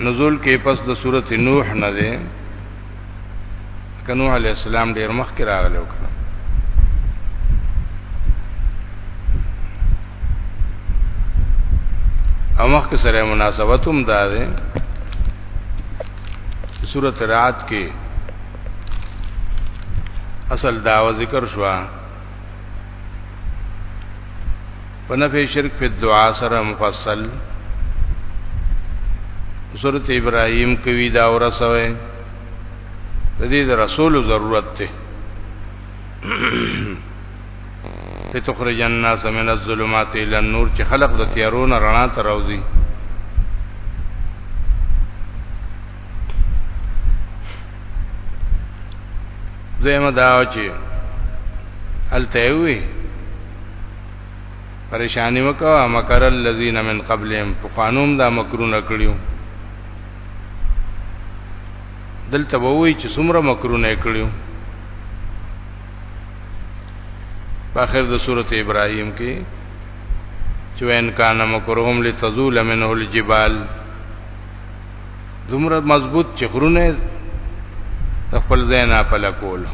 نزول کې پس د سورته نوح نه ده کنوح علی السلام ډیر مخ کې راغلی وکړه او مخ کې سره مناسبت هم ده ده سورته رات کې اصل داوا ذکر شوه په نفي شرک په دعا سره مفصل سورت ابراهيم کوي دا ورسوي د دې رسول ضرورت ته لتخرج الناس من الظلمات الى النور چې خلق د تیارونو رڼا ته راوځي زموږ دا چې الته وي پریشانی وکوا مکر الذین من قبلهم پخوانوم دا مکرونه کړیو دلته ووی چې څومره مکرونه کړیو په اخر د سورته ابراهیم کې چې وین کان مکرهم لتزول منه الجبال دومره مضبوط چې غرونه خپل ځای نه پلا کول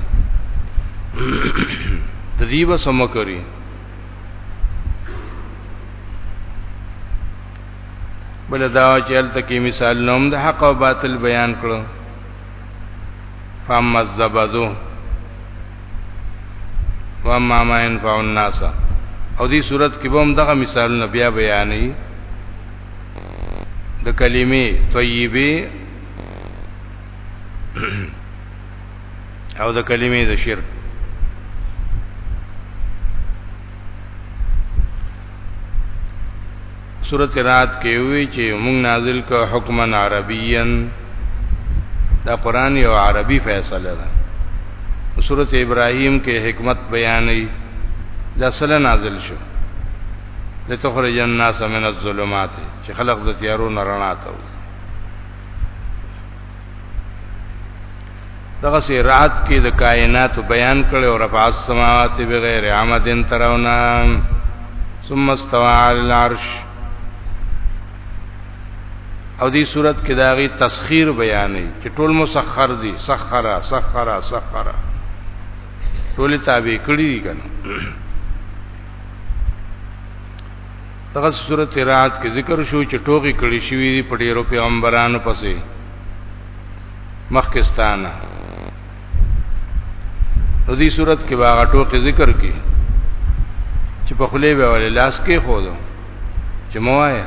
تدیب سم کوي بل دا چې الته کې مثال نوم د حق او باطل بیان کړو فاما الزبدو واما ما ينفع الناس او دې صورت کې به هم دغه مثالونه بیا بیانې د کلمې طیبه او د کلمې د شرک سورت رات کې وی چې موږ نازل کو حکمن عربین دا قران یو عربي فیصله ده سورت ابراهیم کې حکمت بیانې دا سره نازل شو لتخرج الناس من الظلمات چې خلق د تیارو نه رڼا ته وي دغه سي رات کې د کائنات بیان کړي او رفع السماوات بغیر عمدن ترونه ثم استوى على العرش او دې صورت کې داغي تسخير بیانې چې ټول مسخر دي سخرا سخرا سخرا ټول تابع کړی دي کنه دغه صورت رات کې ذکر شو چې ټوګي کړي شوی دی په ډیرو پیغمبرانو پسې مخکستانه نو دې صورت کې باغ ټوګي ذکر کې چې په خله به ولې لاس کې خو دو چې موایا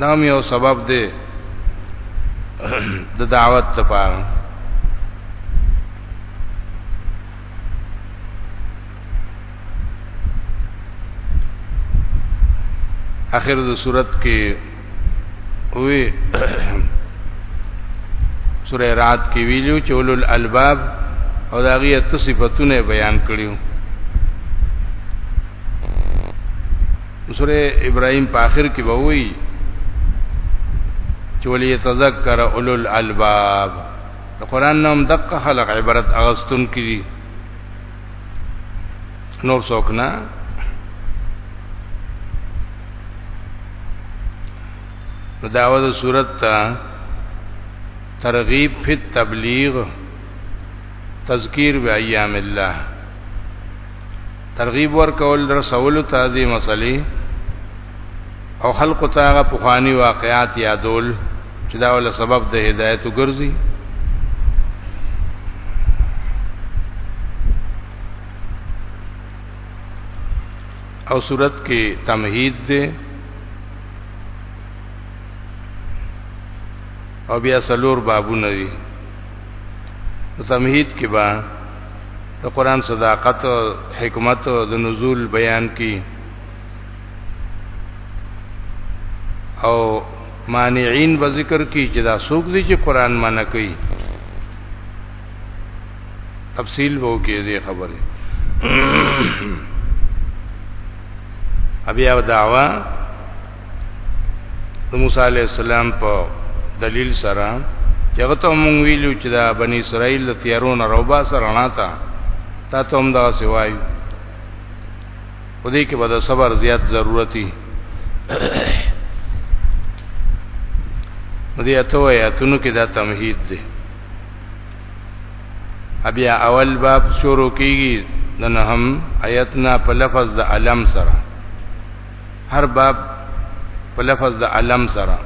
دا یو سبب دی د دعوت لپاره اخر د صورت کې وی سوره رات کې ویلو چې اولل الباب او دا غي ته صفاتونه بیان کړیو سوره ابراهيم په اخر کې به وایي چې ولې تذکر اولو الالباب د قران نوم دقه خلق عبرت اغستون کړي نور څوک نه نو داوه د صورت ته ترغیب فی تبلیغ تذکیر و ایام الله ترغیب ورکول در سوالو ته دې مسلې او خلق ته هغه پخوانی واقعات یادول چې دا ول سبب د هدایت ګرځي او صورت کې تمهید دی او بیا سلور بابونه دي تمهید کې با د قران صداقت او حکمت د نزول بیان کی او مانعين به ذکر کی چې دا څوک دي چې قران منع کوي تفصیل وو کې دې خبره ابي او دعوا د موسی علی السلام په دلیل سره چې هغه ته مونږ ویلو چې دا بنی اسرائیل د تیارونو روبا سره نه تا تا ته هم دا سوای په دې کې به د صبر زیات ضرورتي دې اته آیاتونو کې دا تمهید دی بیا اول باب شروع کیږي د نهم آیتنا په لفظ د علم سره هر باب په لفظ د علم سره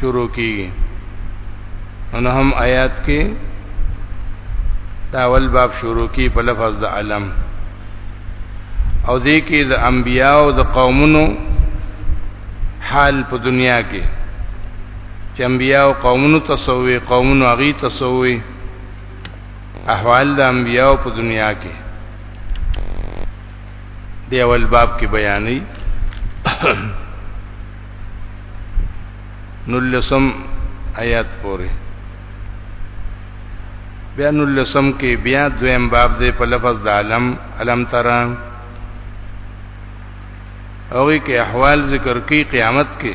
شروع کیږي نو هم آیات کې دا اول باب شروع کی په لفظ د علم او دې کې د انبیاو د قومونو حال په دنیا کې چې انبیاو قومونو تسوي قومونو اغي تسوي احوال د انبیاو په دنیا کې دی اول باب کې بیانې نلسم آیات پورې بیا نلسم کې بیا دویم باب دی په لفظ د علم علم ترا اوی کې احوال ذکر کی قیامت کې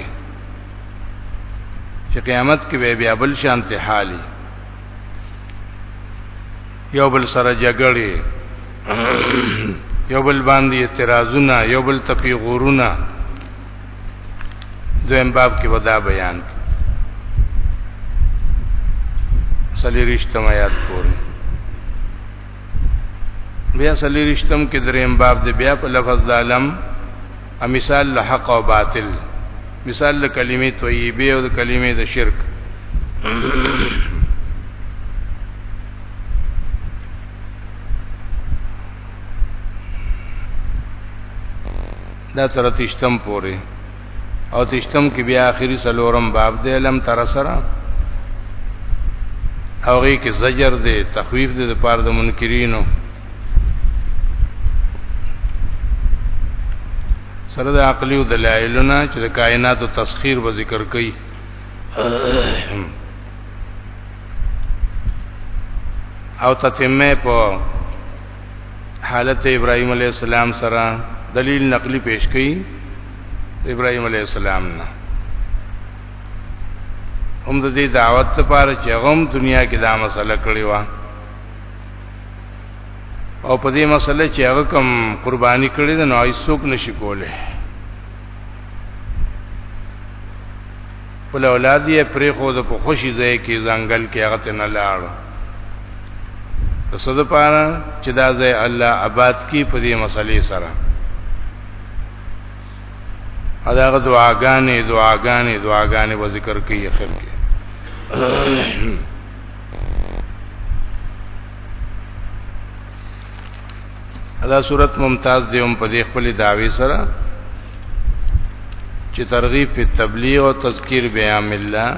چې قیامت کې بیا بل شانته حالي یو بل سره جګړې یو بل باندې اعتراضونه یو بل تپی غورونه دویم باب کې ودا بیان سلی رښتما یاد پورې بیا سلی رښتم کې دریم باب دی بیا په لفظ د علم ا مثال له حق او باطل مثال له کلمې طیبه او د کلمې د شرک دا سره تشتم پورې او تشتم کې بیا اخري سلورم باب دی لم تر سره او غي کې زجر دی تخویف دی د پاره د منکرینو سره د عقلی او دلایلونه چې د کائنات او تسخير به ذکر کړي او تتمه په حالت ابراهيم عليه السلام سره دلیل نقلی پیش کړي ابراهيم عليه السلام نه هم د دې دعوت لپاره چې غوم دنیا کې دا مسله کړی و او په دې مسله چې هغه کم قرباني کړې ده نو هیڅوک نشي کوله خپل اولاد یې پرې خو د په خوشي ځای کې ځنګل کې هغه ته نه لاړ څه د پاره چې دا ځای الله آباد کی په دې مسلې سره اداغه دعاګانې دعاګانې دعاګانې و ذکر کوي اخر کې دا صورت ممتاز دی هم په دې خپل داوی سره چې ترغیب په تبلیغ او تذکیر بیان الله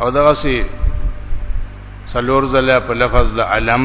او دغه سي سلور زله په لفظ د علم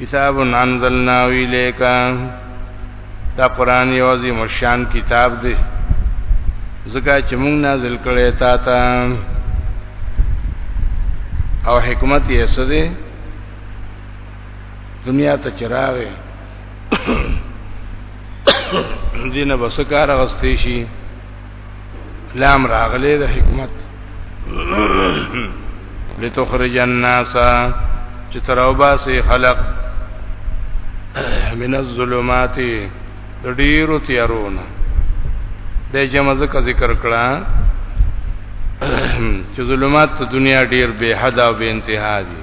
کتاب انزلناه الیک دا قران یو عظیم شان کتاب دی زکه چې موږ نازل کړی تا ته او حکمت یې څه دی دنیا ته چراغه دینه بسکار غستې شي لام راغله د حکمت لتخرج الناس چې تروبا سي خلق من الظلمات د ډیرو تیارونه د جمع ذکر ذکر کړه چې ظلمات د دنیا ډیر به حد او به انتها دي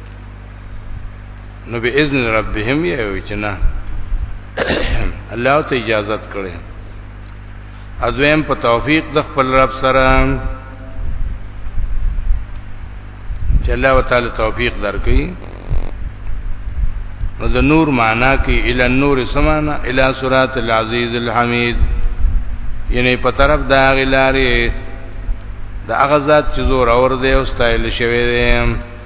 نو به اذن ربهم یې چې نه الله ته اجازه کړې اذویم په توفیق د خپل رب سره چې الله تعالی توفیق درکړي نو د نور معنا کې ال النور سمانا ال صراط العزیز الحمید یعنی په طرف دا غلارې د هغه ذات چې زور اور دی او ستایل شوی دی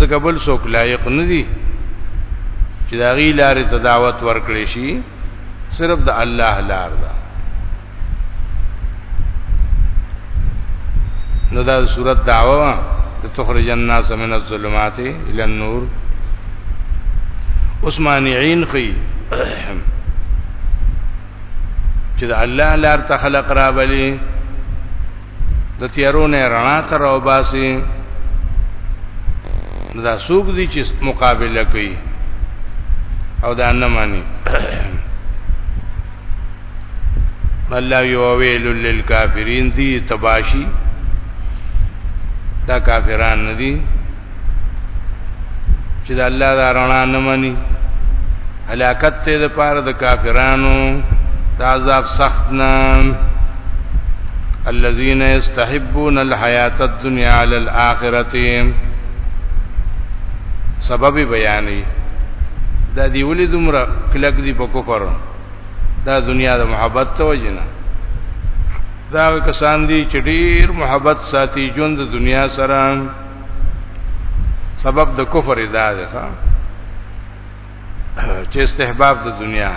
ځکه بل څوک لایق نه دي چې دا غي لارې ته دعوت ورکړي شي صرف د الله لار ده نو دا صورت دعوه تخرج الناس من الظلمات الى النور اوس مانعين خي چې د الله لار ته خلق را بلی د تیارو نه رڼا تر او باسي دا سوق دي چې مقابله کوي او دا نه مانی الله یو ویل للکافرین دی تباشی دا کافران ندی چې د الله دا رڼا نه مني هلاکت ته د پاره د کافرانو د عذاب سخت نه الذين يستحبون الحیات الدنیا علی الاخرة سبب بیانې دا دی ولې دومره کلک دی په کفر دا دنیا د محبت ته وجنه دا کسان دي چې ډیر محبت ساتي ژوند دنیا سره سبب د کفر ادا ده چې استحباب د دنیا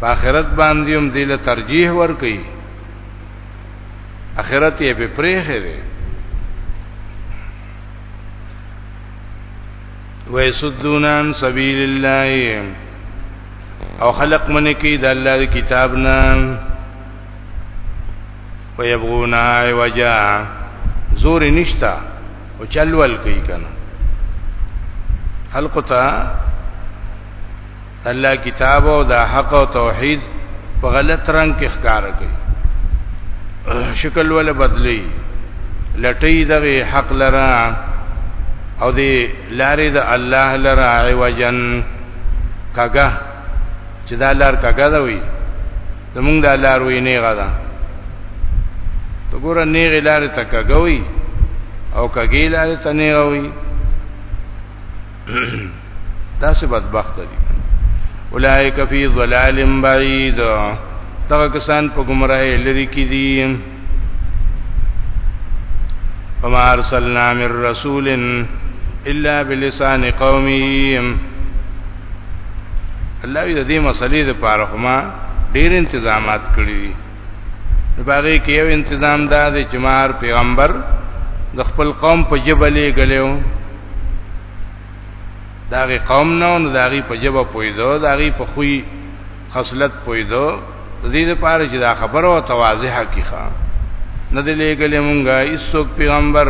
په آخرت باندې هم دل ترجیح ور کوي آخرت یې به پرېخې ده ويسدون عن سبيل الله او خلق من کی د الله کتاب نه ويبغون عوجا زور نشتا او چلول کوي کنه خلق ته الله کتاب او دا حق او توحید په غلط رنگ کې ښکار کوي شکل ولا بدلی لټي دغه حق لرا او دی لارې د الله لرا عوجن کګه چې دا لار کګه دا وي زمونږ د لار وی نه غدا تو ګور نه غلار ته کګوي او کګی لار ته نه غوي دا څه بدبخت دي اولائک فی ظلال بعید دا کسان په گمراهی لري کې دي وما ارسلنا من رسول الا بلسان قومهم الله دې دې مسلې د پاره خما ډېر انتظامات کړی دي باغې کې یو انتظام دا دی چې مار پیغمبر د خپل قوم په جبلې غلېو داغه قوم نه او داغه په جبه پویدو داغه په خوې خصلت پویدو د دې لپاره چې دا خبره او تواضح کیخه نه دې لګلې مونږه ایسوک پیغمبر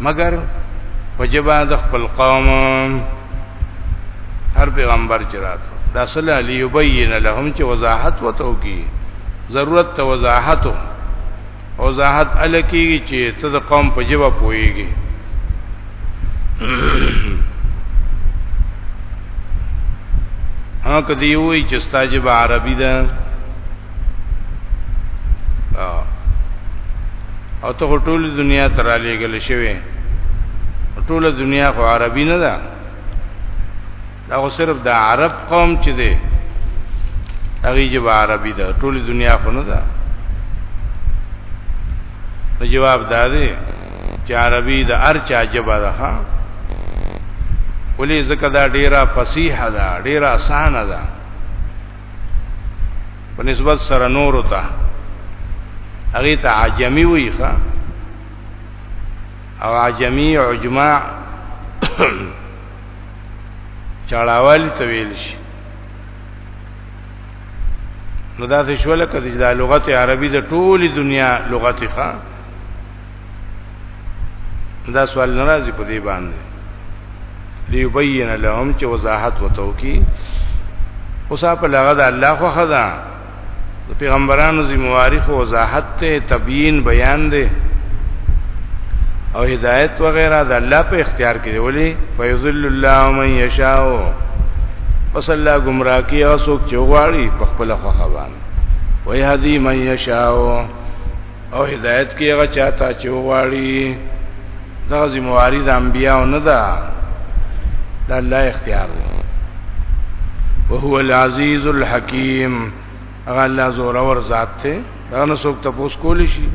مگر وجبا د خپل قوم هر پیغمبر چې راته دا صلی علی یبین لهم چې وضاحت وته کی ضرورت ته وضاحت او زاحت ال کیږي چې ته د قوم په جوه پويږي ها کدی وای چې ستاجب عربي ده او ته ټول دنیا تر علی گل شوی ټول دنیا خو عربي نه ده دا خو صرف د عرب قوم چې دی هغه جب عربي ده ټول دنیا خو نه ده نو جواب دا دی چې عربي د ارچا جبا ده ها ولې ځکه دا ډیره فصیحه ده ډیره اسانه ده په نسبت سره نور ته هغه ته عجمی وی ښا او عجمی عجما چاړاوالی ته ویل شي نو دا څه شو لکه چې دا لغت عربي د ټولي دنیا لغت ښه دا سوال ناراضي په دې باندې ليبين لهم چې وضاحت وتو کی اوسه په لغه د الله خو خدا د پیغمبرانو ذمہواری خو وضاحت ته تبیین بیان دی او هدایت وغیرہ د الله په اختیار کې دی ولی فیذل الله من یشاء پس الله گمراه کی او څوک چې غواړي په خپل خوښه باندې ويهدي من یشاء او هدایت کې هغه چاته چې وغواړي دا ذمہواری د انبیاء نه ده د الله اختیار دی وهو العزیز الحکیم هغه الله زور اور ذات ته دا نو څوک تاسو کولی شي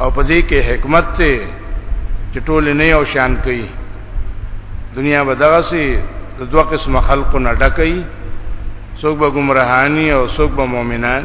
او په دې کې حکمت ته چې ټول نه او شان کوي دنیا به دغه سي د دوه قسم خلقو نه ډکې څوک به گمراهانی او څوک به مؤمنان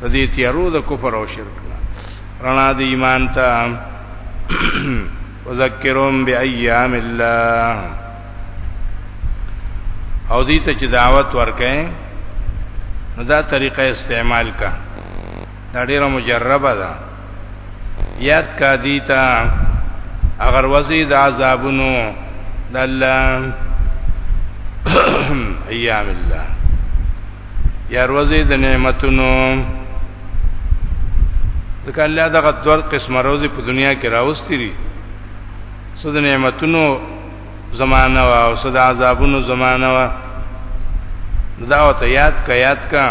د دې تیارو د کفر او شرک رڼا د ایمان ته وذکرهم بأیام الله او دې ته چې دعوت ورکې نو دا طریقه استعمال کا دا ډیره مجربه ده یاد کا دیتا اگر وزید عذابونو د الله ایام الله یا روزي د نعمتونو ځکه الله دغه دوه قسمه روزي په دنیا کې راوستي دي څه د نعمتونو زمانہ وا او صدا عذابونو زمانہ وا دا او ته یاد کا یاد کا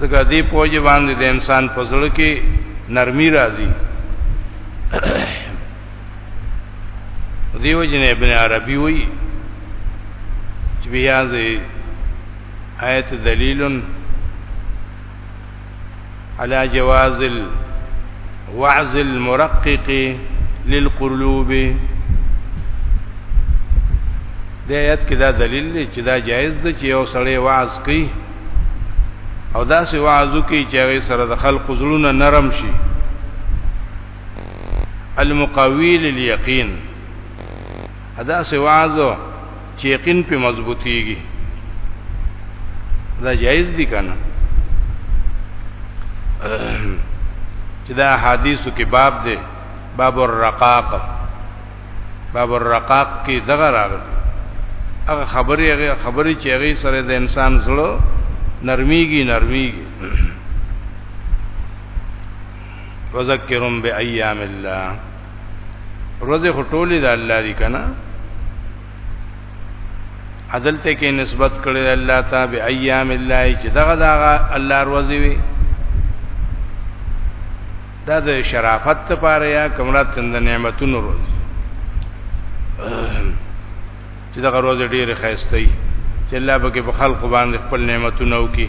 ځکه دې پوج باندې د انسان په زړه کې نرمي راځي دیو جن ابن عربی وی چې بیا ځي آیت دلیل على جواز الوعظ المرقق للقلوب د آیت کې دا دلیل دی چې دا جایز دی چې یو سړی وعظ کوي او دا سی وعظ کوي چې هغه سره د خلق زړونه نرم شي المقاوی لليقین ادا سه وازو چې یقین په مضبوطیږي دا جایز دي کنه چې دا حدیثو کې باب دی باب الرقاق باب الرقاق کې دغه راغلی هغه خبرې هغه خبرې چې هغه سره د انسان زړه نرمیږي نرمیږي وذکرهم بأیام الله روزه خټولې د الله دی کنه عدل ته کې نسبت کړي الله ته به ایام الله چې دغه دغه الله روزي وي دا د شرافت لپاره یا کومه تند نعمتونو روز چې دغه روز ډیره خاصه دی چې الله به کې په خلق باندې خپل نعمتونه وکړي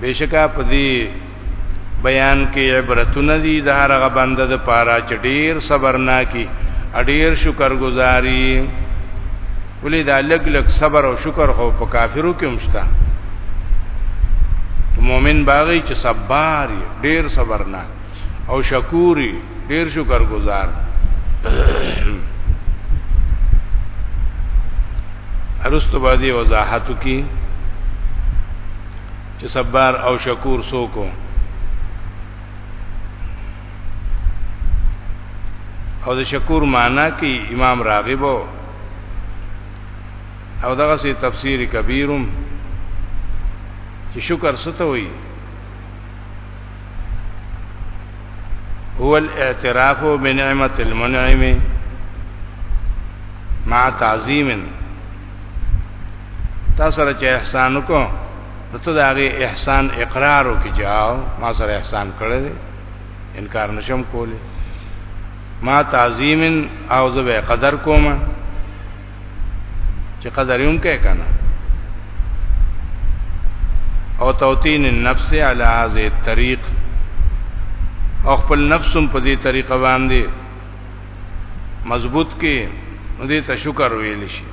بشکا په دې بیان کې عبرتونه دي د هر هغه بنده د پاره چې ډیر صبرناکي ډیر شکر گزاري ولې دا لګ لګ صبر او شکر خو په کافرو کې مشتا مؤمن باغی چې صبر ډیر صبرناک او شکوري ډیر شکر گزار ارستو باندې وضاحت کی چې صبر او شکور سوکو او د شکور معنا کې امام راغب او دغه سي تفسیر کبیرم چې شکر ستوي هو الاعتراف بنعمت المنعم مع تعظیم تاسو سره چې احسان وکړو نو ته دا غي احسان اقرار وکي جاو ما سره احسان کړی دی انکار نشم کولی ما تعظیم او زه به قدر کوم چې قدر یې هم کوي کنه او توتین النفس علی هذه الطريق او خپل نفسم په دې طریقه باندې مضبوط کې دې ته شکر ویل شي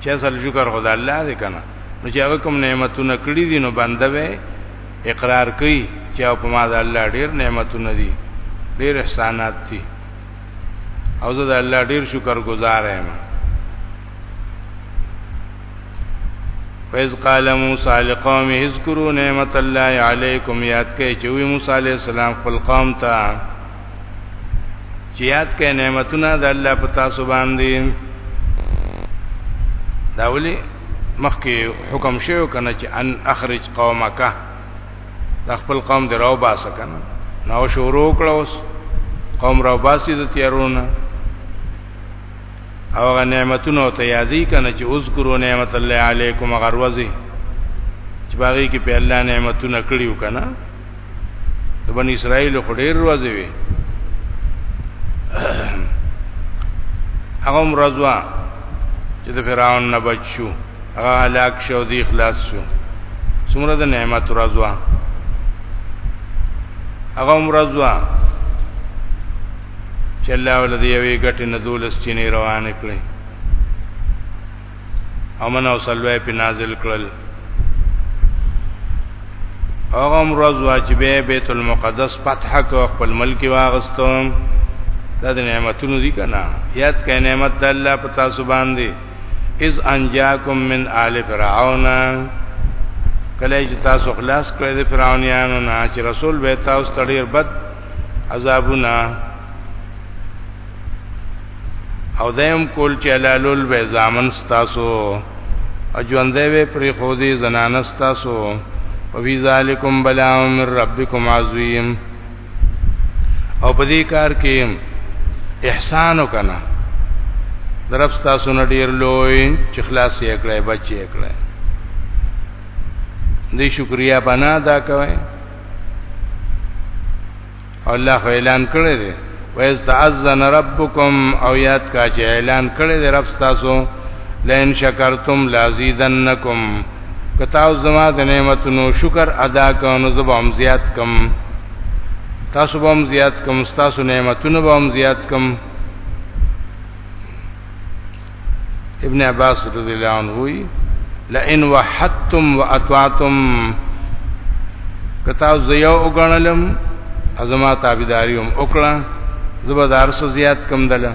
چې اصل شکر خدای الله دې کنه نو چې هغه کوم نعمتونه کړې دي نو بنده به اقرار کوي چې په ما د الله ډېر نعمتونه دي ډېر احسانات دي او زه د الله ډیر شکر گزار یم فیض قال موسی لقوم اذکروا نعمت الله علیکم یاد کئ چې وی موسی علی السلام خپل قوم ته چې یاد کئ نعمتونه د الله په تاسو باندې دا ولي مخکې حکم شوی کنه چې ان اخرج قومک د خپل قوم دراو باسه کنه نو شروع کړه اوس قوم راو باسی د تیارونه او غ نعمتونو ته یادی کنه چې اذکرو نعمت الله علیکم غروزی چې باغی کې په الله نعمتونه کړیو کنه د بنی اسرائیل خو ډیر روزي وي هغه مرزوا چې د فرعون نه بچو هغه هلاک شو دی اخلاص شو څومره د نعمت رضوا هغه مرضوا چې الله ولدی یوې ګټې نه دولس چینه روان کړي امن او سلوې په نازل کړل هغه مرضوا چې به بیت المقدس فتح کو خپل ملک واغستم دا د نعمتونو دي کنه یاد کړئ نعمت د الله په تاسو باندې اذ انجاکم من آل فرعون کله چې تاسو خلاص کړی د فرعونانو نه چې رسول به تاسو تړیر بد عذابونه او دیم کول چې لالول به زامن تاسو اجوندې به پر خودي زنانه تاسو وفي ذالکم بلاء من ربکم عظیم او په دې کار کې احسان وکنا درف تاسو نه ډیر لوی چې خلاص یې کړې بچي یې کړې دې شکریا بنا ادا کوي الله اعلان کړی دی وَإِذْ تَعَذَّنَ رَبُّكُمْ او یاد کا چې اعلان کړی دی رب تاسو لئن شکرتم لازیدنکم کتا زما د نعمتونو شکر ادا کونو زبم زیات کم تاسو بم زیات کم تاسو نعمتونو بم زیات کم ابن عباس رضی الله عنه وی لئن وحدتم واطعتم کتا زیو وګڼلم ازما تابعداریوم وکړه زبردار سو زیات کم دلم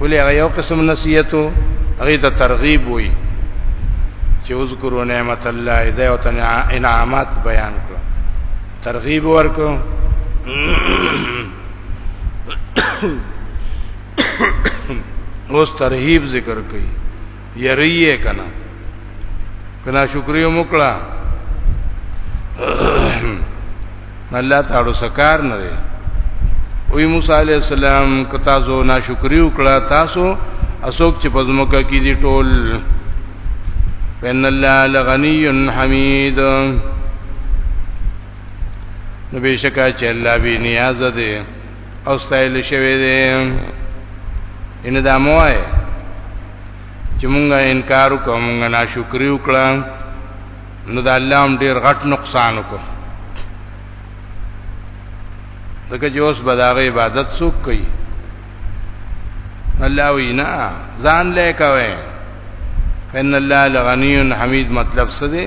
ولې هغه یو قسم نصیحتو هغه ته ترغیب وي چې اذکروا نعمت الله اذا وتن انعامات بیان کړو ترغیب ورکو اوس ترهیب ذکر کړي یریه کنه کنا شکریو مکړه الله تعالی سکار نه وي وی موسی علی السلام کتا زو ناشکری وکړه تاسو اسوک چې پزموکه کې دي ټول ان الله لغنی حمید نو بشکا چې الله به نیاز ده او ستایل شوی دی ان دا موای چې مونږه انکار وکړو مونږه ناشکری وکړو نو دا الله هم ډیر غټ نقصان وکړو دغه چې اوس بداغه عبادت څوک کوي الله وینا ځان لې کوي ان الله لغنی حمید مطلب څه دی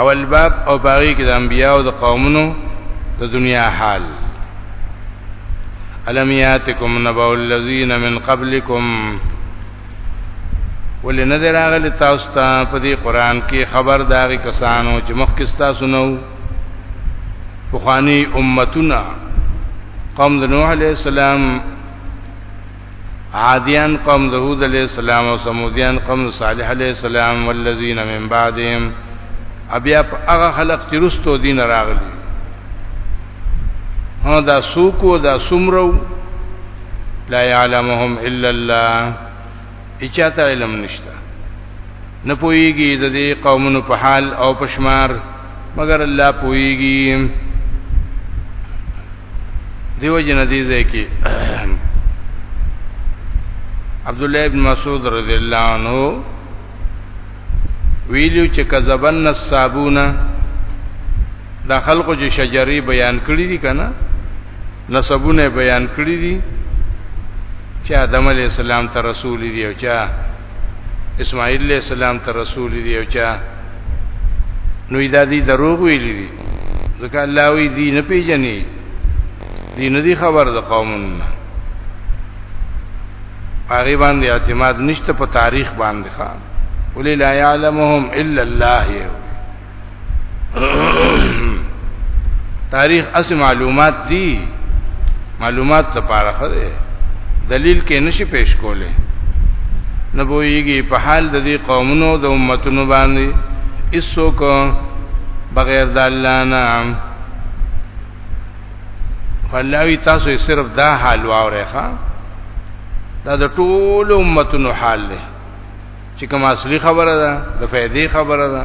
اول باب او باغی کې د انبیاء او د قومونو د دنیا حال الم یاتکم نبأ الذین من قبلکم ولې نه دراغلی تاسو ته په دې قران کې خبر داري کسانو چې مخکې تاسو نو بخانی امتنا قوم د نوح علیہ السلام عادیان قوم د هود علی السلام او سمودیان قوم د صالح علی السلام والذین من بعدهم بیا په هغه خلق چې رستو دین راغلی ها دا سوکو دا سمرو لا يعلمهم الا الله اچاته علم نشته نه پويږي د دې قومونو په حال او پشمار مگر الله پويږي دیو جن دې دې کې عبد الله ابن مسعود رضی الله عنه ویلو چې کذبن الصابونه دا خلقو چې شجری بیان کړی دي کنه نسبونه بیان کړی دي چې آدم علی السلام ته رسول دی او چا اسماعیل علی السلام ته رسول دی او چا نو دا دي دروغ ویلي دي ځکه الله وی دی نه پیژني دی نه دی خبر د قومونو هغه باندې اعتماد نشته په تاریخ باندې ښا ولې لا يعلمهم الا الله یو تاریخ اس معلومات دي معلومات لپاره خره دلیل کې نشي پیش کوله نه بوئیږي په حال د دې قومونو د امتونو باندې ایسو کو بغیر د الله نه فلاوی تاسو صرف دا حال واورې ښا دا د ټول امتونو حال دی چې کوم اصلي خبره ده د فائدې خبره ده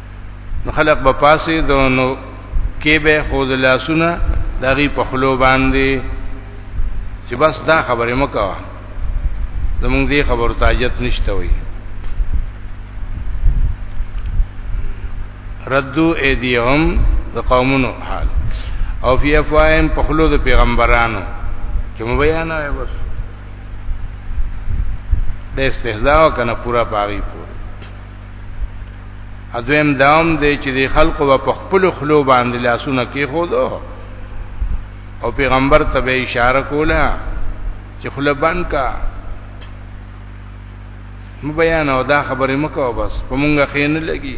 نو خلق به پاسې دونو کې به خود لاسونه دغه په خلو باندې چې بس دا خبره مکوه زمونږ دې خبرو تاجت نشته وي ردو ایدیهم د قومونو حال او فی افواهم په خلو د پیغمبرانو چې مو بیان وای بس د استهزاء کنه پورا پاغي پورا اځویم دام دی چې د خلکو په خپل خلو باندې لاسونه کې خودو او پیغمبر ته به اشاره کوله چې خله بند کا مبیان او دا خبره مکو بس په مونږه خین لګي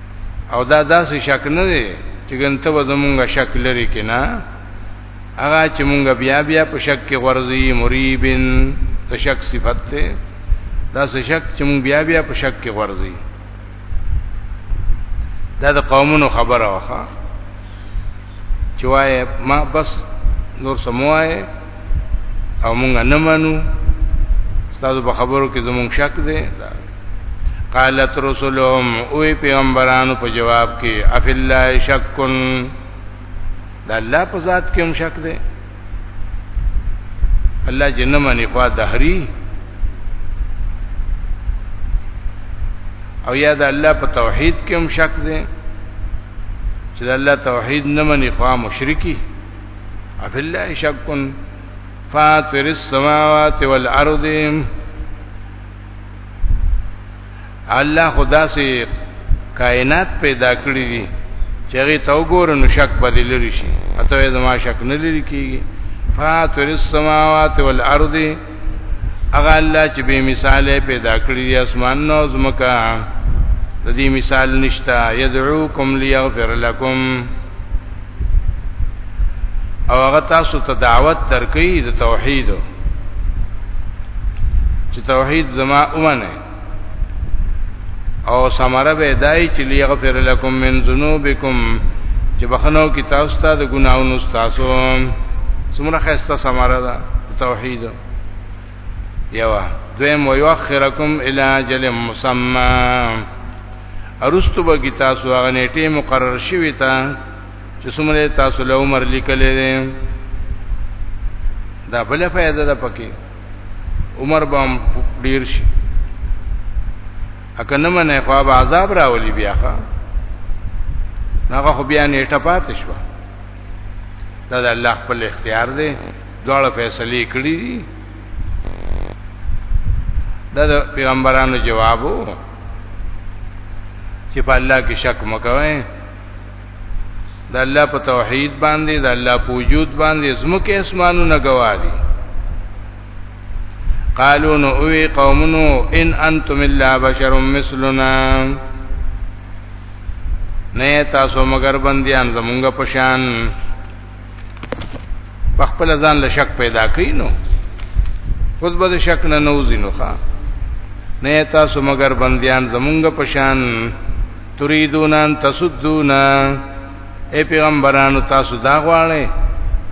او دا داسې شک نه دی چې ګنته به زمونږه شک لري کې نه هغه چې مونږه بیا بیا په شک کې غورځي مریبن د شک صفت ته دا څه شک چې مونږ بیا بیا په شک کې غورځي دا د قومونو خبره وخه چې وای ما بس نور سموای او مونږ نه منو تاسو په خبرو کې زمونږ شک دی قالت رسولهم او پیغمبرانو په جواب کې اف الله شکن دا الله په ذات کې هم شک دی الله جنہ منی خوا دهری او یا د الله په توحید کې هم شک دی چې د الله توحید نه منی خوا مشرکی افی الله شکن فاطر السماوات والارض الله خدا سي کائنات پیدا کړی دي چې هغه ته وګور نو شک باندې لري شي اته زما شک نه لري کیږي فاطر السماوات والارض هغه الله چې به مثال پیدا کړی دی اسمان نو زمکا د دې مثال نشتا يدعوکم ليغفر لكم او هغه تاسو ته دعوت درکې د توحید چې توحید زما اومنه او سمره به دای چې لیغفر لکم من ذنوبکم چې بخنو کی تاسو ته د ګناونو تاسو سمره خسته سمره ده توحید یوا دویم ویؤخرکم الی اجل مسمى ارستو به تاسو هغه نیټه مقرر شوی تا چې سمره تاسو له عمر لیکلې ده دا بل فائدہ ده پکې عمر بام ډیر شي اګه نه منه خو به عذاب راولي بیا ښا هغه خو بیا نیټه پاتې شو دا د الله خپل اختیار دی دواړه فیصله کړې دي دا د پیغمبرانو جوابو چې په الله کې شک مکوئ د الله په توحید باندې د الله په وجود باندې زمکه اسمانونه گواهی قالو نو اوی قومنو ان انتم الا بشر مثلنا نه تاسو مگر بندیان زمونږ پشان په خپل ځان له شک پیدا کړي نو خود به شک نه نوځي نو ښا نه تاسو مگر بنديان زمونږ پشان تريدون ان تسدون اے پیغمبرانو تاسو دا غواړئ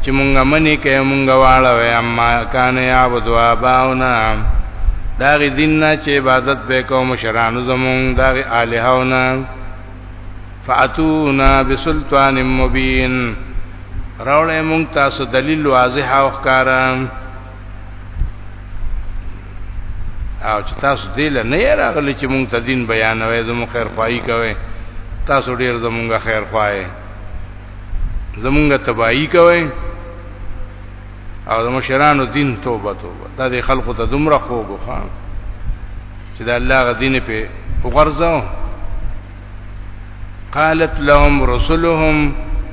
چې مونږه منی کې مونږه واړه وې اما کان یعبد واباونا داغی دین نه چې عبادت به کوم شرانو زمونږ داغی الہونه فاتونا بسلطان مبین راولې مونږ تاسو دلیل واضح او ښکارا او چې تاسو دې له نه راغلي چې مونږ ته دین بیانوي زمو خیر خوایي کوي تاسو ډیر زمونږه خیر خوایي زمونږه تباہی کوي او د مشرانو دین توبه توبه دا د خلقو ته دومره خوګو خان چې د الله غ دین په وغرځاو قالت لهم رسلهم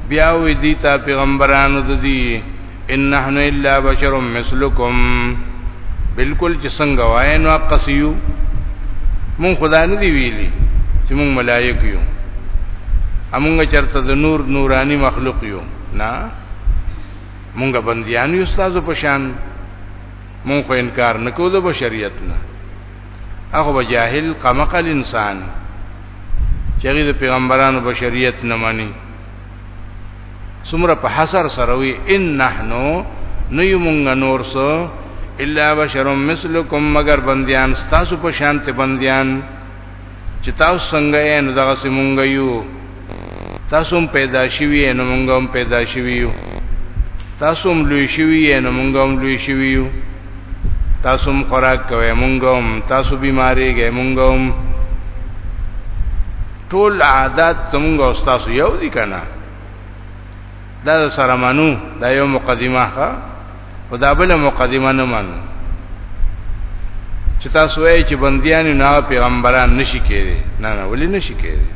بیا وی دی تا پیغمبرانو د دی ان نحن الا بشر مثلکم بالکل چې څنګه وای نو قصیو مون خدا نه دی ویلی چې مون ملائک یو امونګه چرته د نور نورانی مخلوق یو نه مونږه بنديان یو استادو پشان مونږ خو انکار نکو د بشریت نه هغه به جاهل قمقل انسان چې د پیغمبرانو بشریت نه مانی څومره په حسر سره وي ان نحنو نو یمونګ نور سو الا بشر مثلکم مگر بندیان ستاسو په شانته بندیان چې تاسو څنګه یې نو دغه سیمونګ یو تاسو هم پیدا شوی یې نو مونږ هم پیدا شوی یو تاسو هم لوی شوی یې نو مونږ هم لوی شوی یو تاسو هم خوراک کوئ مونږ هم تاسو بیماری گئے مونږ هم ټول عادت څنګه او تاسو یو دي کنه دا سره منو دا یو مقدمه ها او دا بل مقدمه نه مانو چې تاسو وایي چې بنديان نه پیغمبران نشي کېږي نه نه ولې نشي کېږي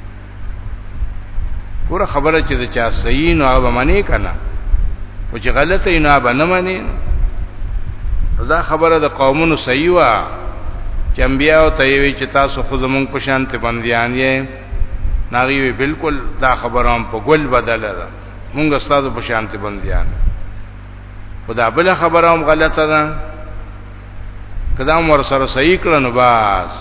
ګوره خبره چې دا چا صحیح نو هغه باندې کنا او چې غلطه نه باندې مانی دا خبره د قومونو صحیح وا چې انبیا او ته وی چې تاسو خو زمونږ په شان ته بنديان یې ناغي بالکل دا خبره هم په ګل بدله ده مونږ استاد په شان ته بنديان خدا بل خبره هم غلطه ده کدا مور سره صحیح کړنو باس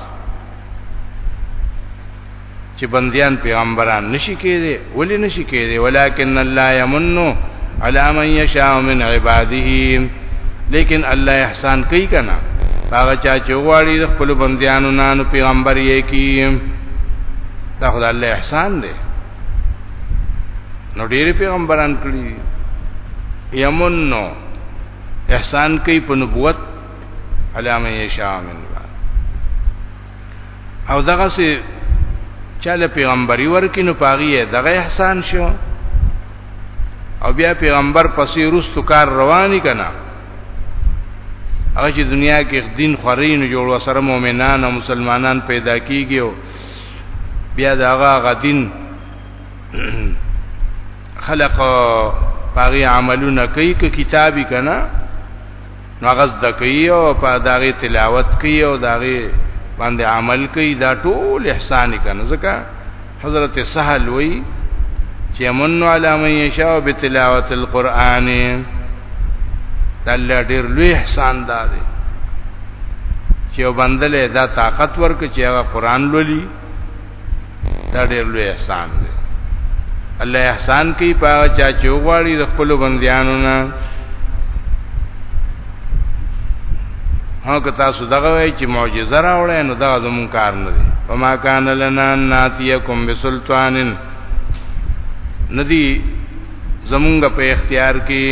چې بنديان پیغمبران نشي کېدي ولې نشي کېدي ولکن الله يمنو على من يشاء من عباده لیکن الله احسان کوي کنه هغه چا چې غواړي د خپل بنديانو نانو پیغمبر یې کی دا خدای الله احسان دی نو ډېر پیغمبران کړی یمنو احسان کوي په نبوت علامه یشاء من او دغه سي چاله پیغمبري ورکینو پاغي دغه احسان شو او بیا پیغمبر پسې روستو کار رواني کنا هغه چې دنیا کې دین خورین جوړ وسره مؤمنان او مسلمانان پیدا کیږي بیا دا هغه غدین خلق پاغي عملونه کوي که کتابي کنا نغز د کوي او په داغه تلاوت کوي او داغه باندې عمل کوي دا ټول احسان کنا ځکه حضرت سهل وی چې من علامه یشاء بتلاوت القرآن د الله ډېر لوی احسان دا دی چې یو بندلې دا طاقت ورک چې هغه قران لولي دا ډېر لوی احسان دی الله احسان کوي په چا چې وغواړي د خپل بندیانو نه هغه تاسو دغه وای چې معجزه راوړې نو دا زمون کار نه دی وما کان لنا ناتیکم بسلطانن ندی زمونږ په اختیار کې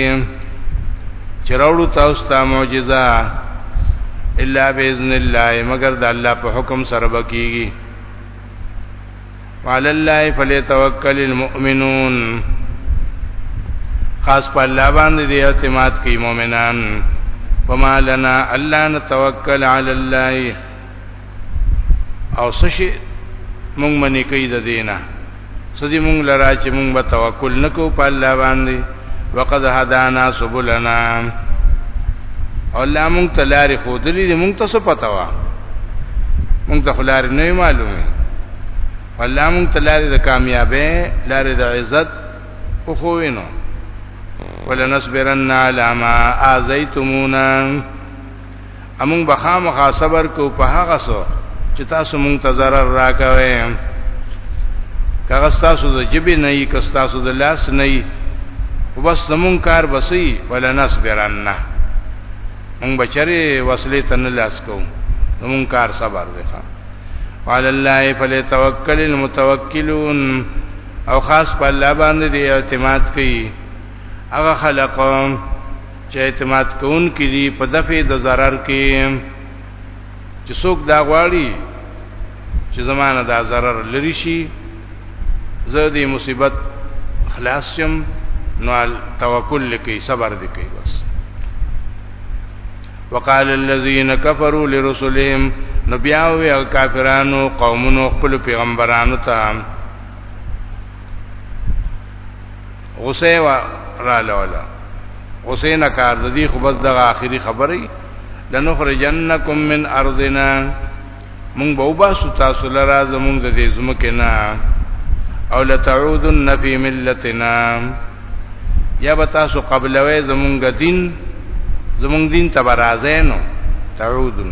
چراوړو تاسو ته معجزه الا باذن الله مگر د الله په حکم سره بکیږي وعلى الله فليتوكل المؤمنون خاص په الله باندې دې اعتماد کوي مؤمنان فما لنا الا نتوکل علی الله او سشي مونږ منی کوي د دینه سدي مونږ لرا چې مونږ به توکل نکو په الله باندې وقد هدانا سبلنا او الله مونږ ته لارې خودلې دې مونږ ته څه پتا وا مونږ ته خلار نه معلومه الله مونږ ته لارې د کامیابې لارې د عزت او خوینو ولنصبرن علی ما اذیتمونا امون بخام خا صبر کو په هغه سو چې تاسو مونږ ته zarar راکوي کغه تاسو د جبې نه یې کس تاسو د لاس نه یې وبس زمون کار بسې ولا نصبرن مونږ بچره وصلې تن لاس کو زمون کار صبر دی ښا وعلى الله فليتوكل المتوكلون او خاص په الله باندې دی اعتماد کوي هغه خلقهم چې اعتماد کون کې دي په دفع د zarar کې چې څوک دا غواړي چې زمانه دا zarar لري شي زه دې مصیبت خلاص شم نو توکل لکې صبر دې کوي بس وقال الذين كفروا لرسلهم نبياو يا کافرانو قومونو خپل پیغمبرانو ته غصه و را لولا غصه نه کار د دې خو بس دغه آخري خبرې لنخرجنکم من ارضنا مونږ به وباسو تاسو لرا زمونږ د دې زمکه نه او لتعودن فی ملتنا یا به تاسو قبلوي زمونږ دین زمونږ دین ته برازینو تعودن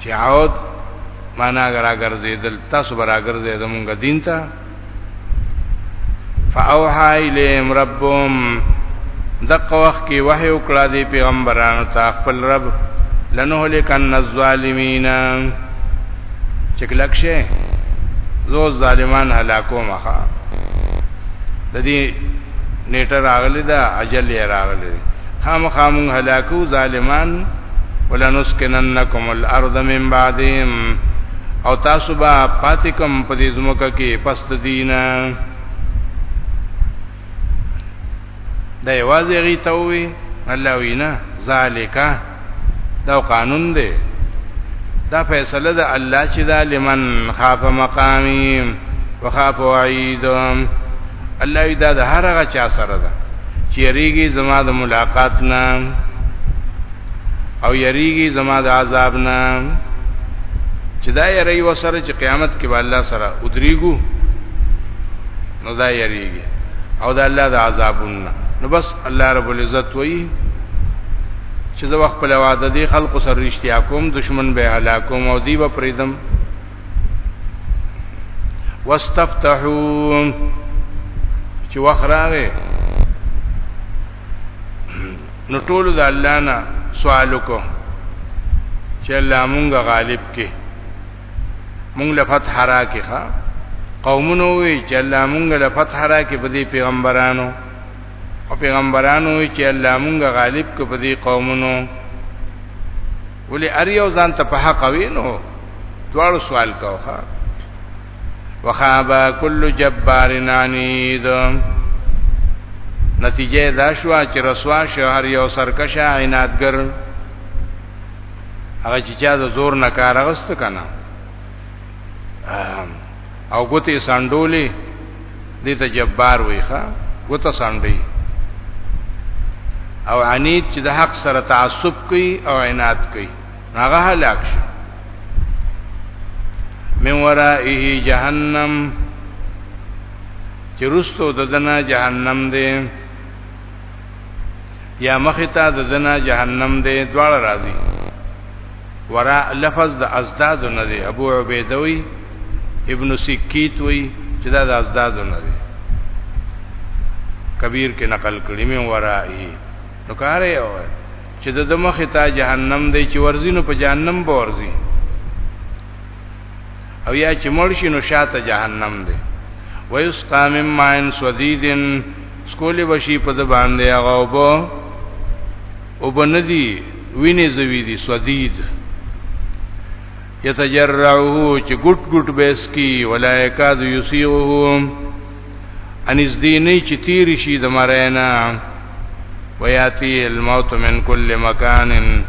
چې عود معنا غرا ګرځیدل تاسو برا ګرځې زمونږ دین ته فاوحا الیهم ربهم دغه وخت کې وحی وکړه دی پیغمبرانو ته خپل رب لنه لکن الظالمین چکلک شه زو ظالمان هلاکو مخه د دې نیټه راغلی دا اجل یې راغلی خامخا مونږ هلاکو ظالمان ولنسکننکم الارض من بعدهم او تاسو به پاتې کوم په دې زمکه کې پست دینه دا یوازې غي ته وي الله وینا ذالکا دا قانون دی دا فیصله د الله چې دا لمن خاف مقامی وخاف وعید الله دا د هر هغه چا سره ده چې یریږي زما د ملاقات نه او یریږي زما د عذاب نه چې دا یری وسره چې قیامت کې به الله سره ودریګو نو دا یریږي او دا الله د عذابونه نو بس الله رب العزت وایي چې د وخت په لواده دي خلق سر رښتیا کوم دشمن به هلاکوم او دی به پریدم واستفتحوا چې وخراغه نو ټول د الله نه سوال وکړو چې الله مونږ غالب کې مونږ له فتح راکې ښا قومونو وی چې الله مونږ له فتح راکې په دې پیغمبرانو او پیغمبرانو چې الله مونږ غالب کو په دې قومونو ولې ار یو ځان ته په حق وینو دواړو سوال کوه وخابا کل جبار نانید نتیجه دا شو چې رسوا شو هر یو سرکشه عنادګر هغه چې چا د زور نه کار غست کنه او ګوتې سانډولې دې ته جبار وي ښا ګوته سانډي او عنید چې د حق سره تعصب کوي او عناد کوي هغه هلاک شي من ورائه جهنم چې رستو ددنه جهنم دی یا مختا د دنا جهنم دې دوړ راځي ورا لفظ د ازداد نه دی ابو عبیدوی ابن سکیت وی چې دا د ازداد نه دی کبیر کې نقل کړی مې ورای نو کارې او چې د مخ ته جهنم دی چې ورزي نو په جهنم به ورزي او یا چې مړ شي نو شاته جهنم دی ويسقى من ماء سديد سکولې بشي په د باندې هغه وبو وبندي ویني زوی دي سدید یتجرعه چې ګټ ګټ بیس کی ولایکا د یسیغه انز دیني چې تیر شي د مرینا وياتي الموت من كل مكان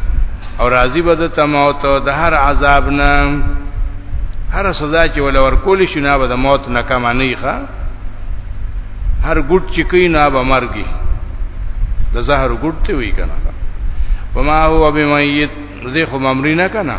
او راضي بده تموت د هر عذاب نه هر سزا چې ول ورکول شي نه به د موت نه کم نه ښه هر ګډ چې کوي نه به مرګي د زهر ګډ ته وی کنه وما هو بمیت زه خو ممرینه کنه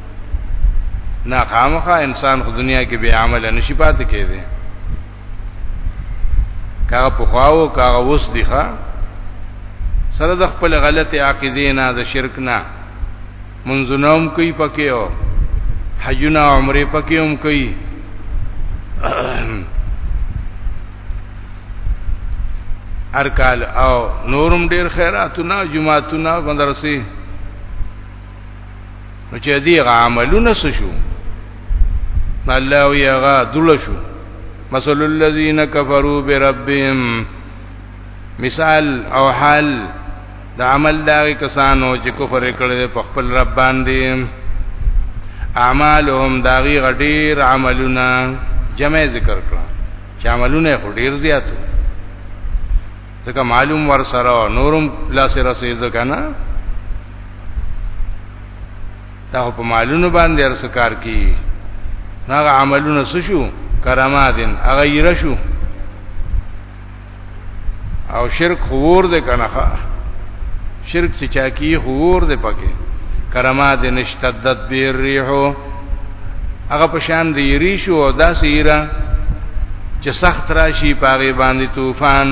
نه خامخا انسان خو دنیا کې بیا عمل نشي پاتې کېږي کاغه په خواو کاغه وس دی ښا سره د خپل غلطه عقیده نه د شرک نه منځنوم کوي پکې او حجنا عمره پکې هم کوي ارکال او نورم ډیر خیراتونه جمعاتونه مدرسې نو چې دې عملونه شو الله وی هغه دل شو مثل الذين كفروا بربهم مثال او حال د عمل دا کسانو چې کفر کړل په خپل رب باندې اعمالهم داغي غډیر عملونه جمع ذکر کړه چې عملونه خډیر زیاتو ځکه معلوم ور سره نورم لاس رسید کنه دا په مالونو باندې ارس کار کی هغه عملونه شو کرامادن هغه یې رشو او شرک خور دې کنه شرک چې چا کی خور دې پکې کرمات نشتدت بیر ریحو هغه په شان دی ریشو او داسې ایرا چې سخت راشي پاغي باندې طوفان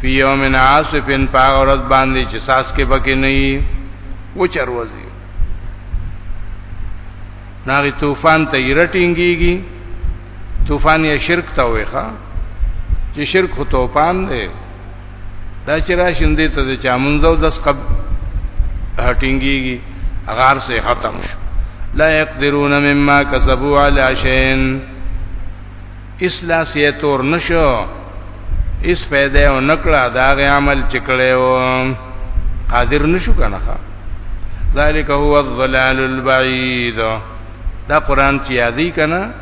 فی یوم عاصف پاغ ورځ باندې چې ساس کې پکې نه وي و چروزی ناغي طوفان ته ایرټینګيږي طوفان یا شرک ته وي ښا چې شرک خو طوفان دی دا چې راشین دې ته چې امنځو د سقب هټینګيږي غار سه ختم شو لا يقدرون مما كسبوا على شيء اسلا سي تور نشو اس پیدا او نکړه دا غي عمل چکړې و قادر نشو کنه ذالک هو الضلال البعید دا قران چې یادی کنه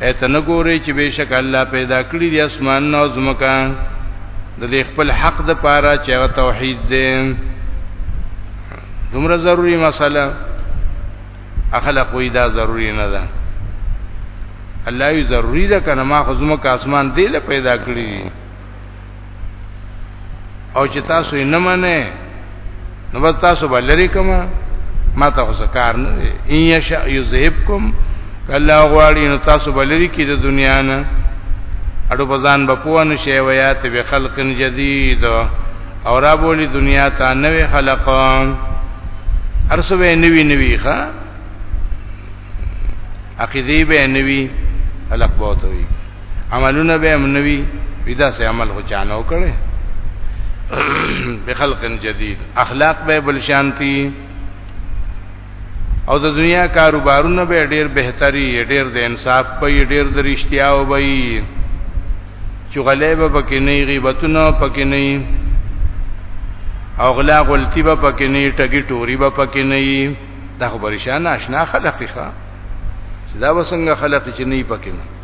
اې ته نه ګورې چې بشک الله پیدا کړی دی اسمان نو زمکا د دې خپل حق د پاره چې هغه توحید دی دومره ضروری مسله اخلاق وې دا ضروری نه ده الله یې ضروری ده کنه ما خو زمکا اسمان دی له پیدا کړی دی او چې تاسو یې نه منئ نو بس تاسو به لري کما ما ته خو کار نه دی ان یشاء یذهبکم کله غواړي نو تاسو به لري کې د دنیا نه اډو بزان به پوه نه شي ویات به خلق جدید او را بولی دنیا ته نوې خلق ارسوې نوې نوې ښا عقیدې به نوې خلق بوته وي عملونه به هم نوي ودا سه عمل خو چانه وکړي بخلق جدید اخلاق به بل شانتی او د دنیا کاروبارونه به ډیر بهتري ډیر د انصاف په ډیر د رښتیا او وي چغلې به پکې نه غیبتونه پکې نه او غلا غلطي به پکې نه ټګي ټوري به پکې نه دا خبرشان آشنا خلقي ښا دا وسنګ خلق چې نه پکې نه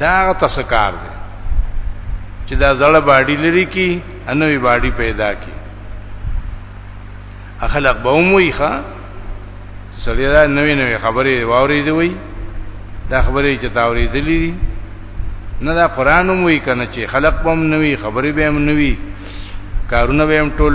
دا تسکار دی چې دا زړه باډي لري کی انوي باډي پیدا کی اخلاق به موي ښا سړی دا نوې نوې خبرې واوري دی وي دا خبرې چې تاوري دي نه دا قران موي کنه چې خلق بم نوي خبرې به هم نوي کارونه به هم ټول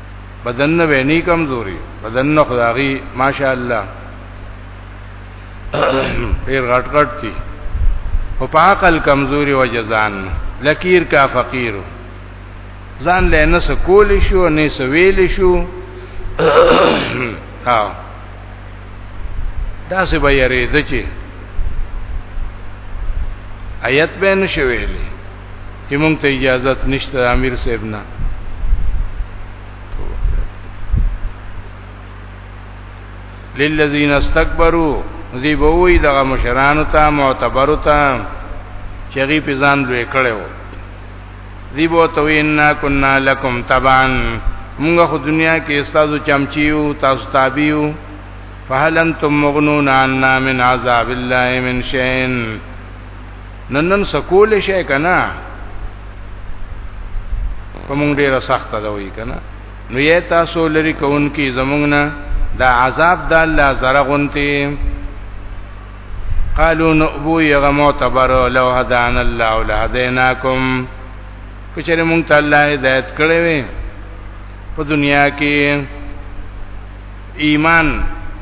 بدن نه ویني کمزوري بدن نه خداغي ماشاءالله ډیر غټ غټ دي او په عقل کمزوري و جزان لکیر کا فقیر ځان له نه سکول شو نه سویل شو ها دا سه به یری دچی آیت به نشویلې چې مونږ ته اجازه نشته امیر صاحب نه للذین استكبروا دی بووی دغه مشرانو ته معتبرو ته چې غي په ځان دوی کړو دی بو تو ان کنا لکم تبان موږ خو دنیا کې استادو چمچیو تاسو تابعیو فهل انتم مغنون عنا من عذاب الله من شئ نن نن سکول شي کنه په مونږ ډیره سخته ده وی کنه نو یې تاسو لري کوونکی زمونږ نه دا عذاب د الله زره غونتی قالو نؤبو یغه معتبر لو هدان الله لهدیناکم کچره مونږ ته الله هدایت کړې وي په دنیا کې ایمان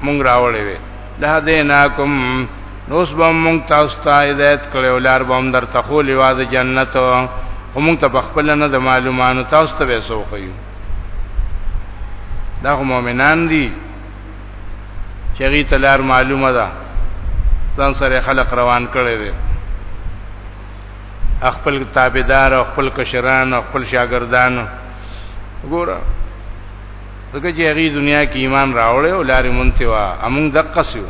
مونږ راوړې وې لهدیناکم نوس به مونږ تاسو ته هدایت کړو لار به هم در تخول واز جنت او مونږ ته خپل نه د معلومانو تاسو ته به سوخیو دا مؤمنان دي چې غي تلار معلومه ده ځان سره خلق روان کړي دي خپل تابعدار او خپل کشران او خپل شاګردان ګوره دغه چې هغه دنیا کې ایمان راوړې او لارې مونته وا امون دقه سیو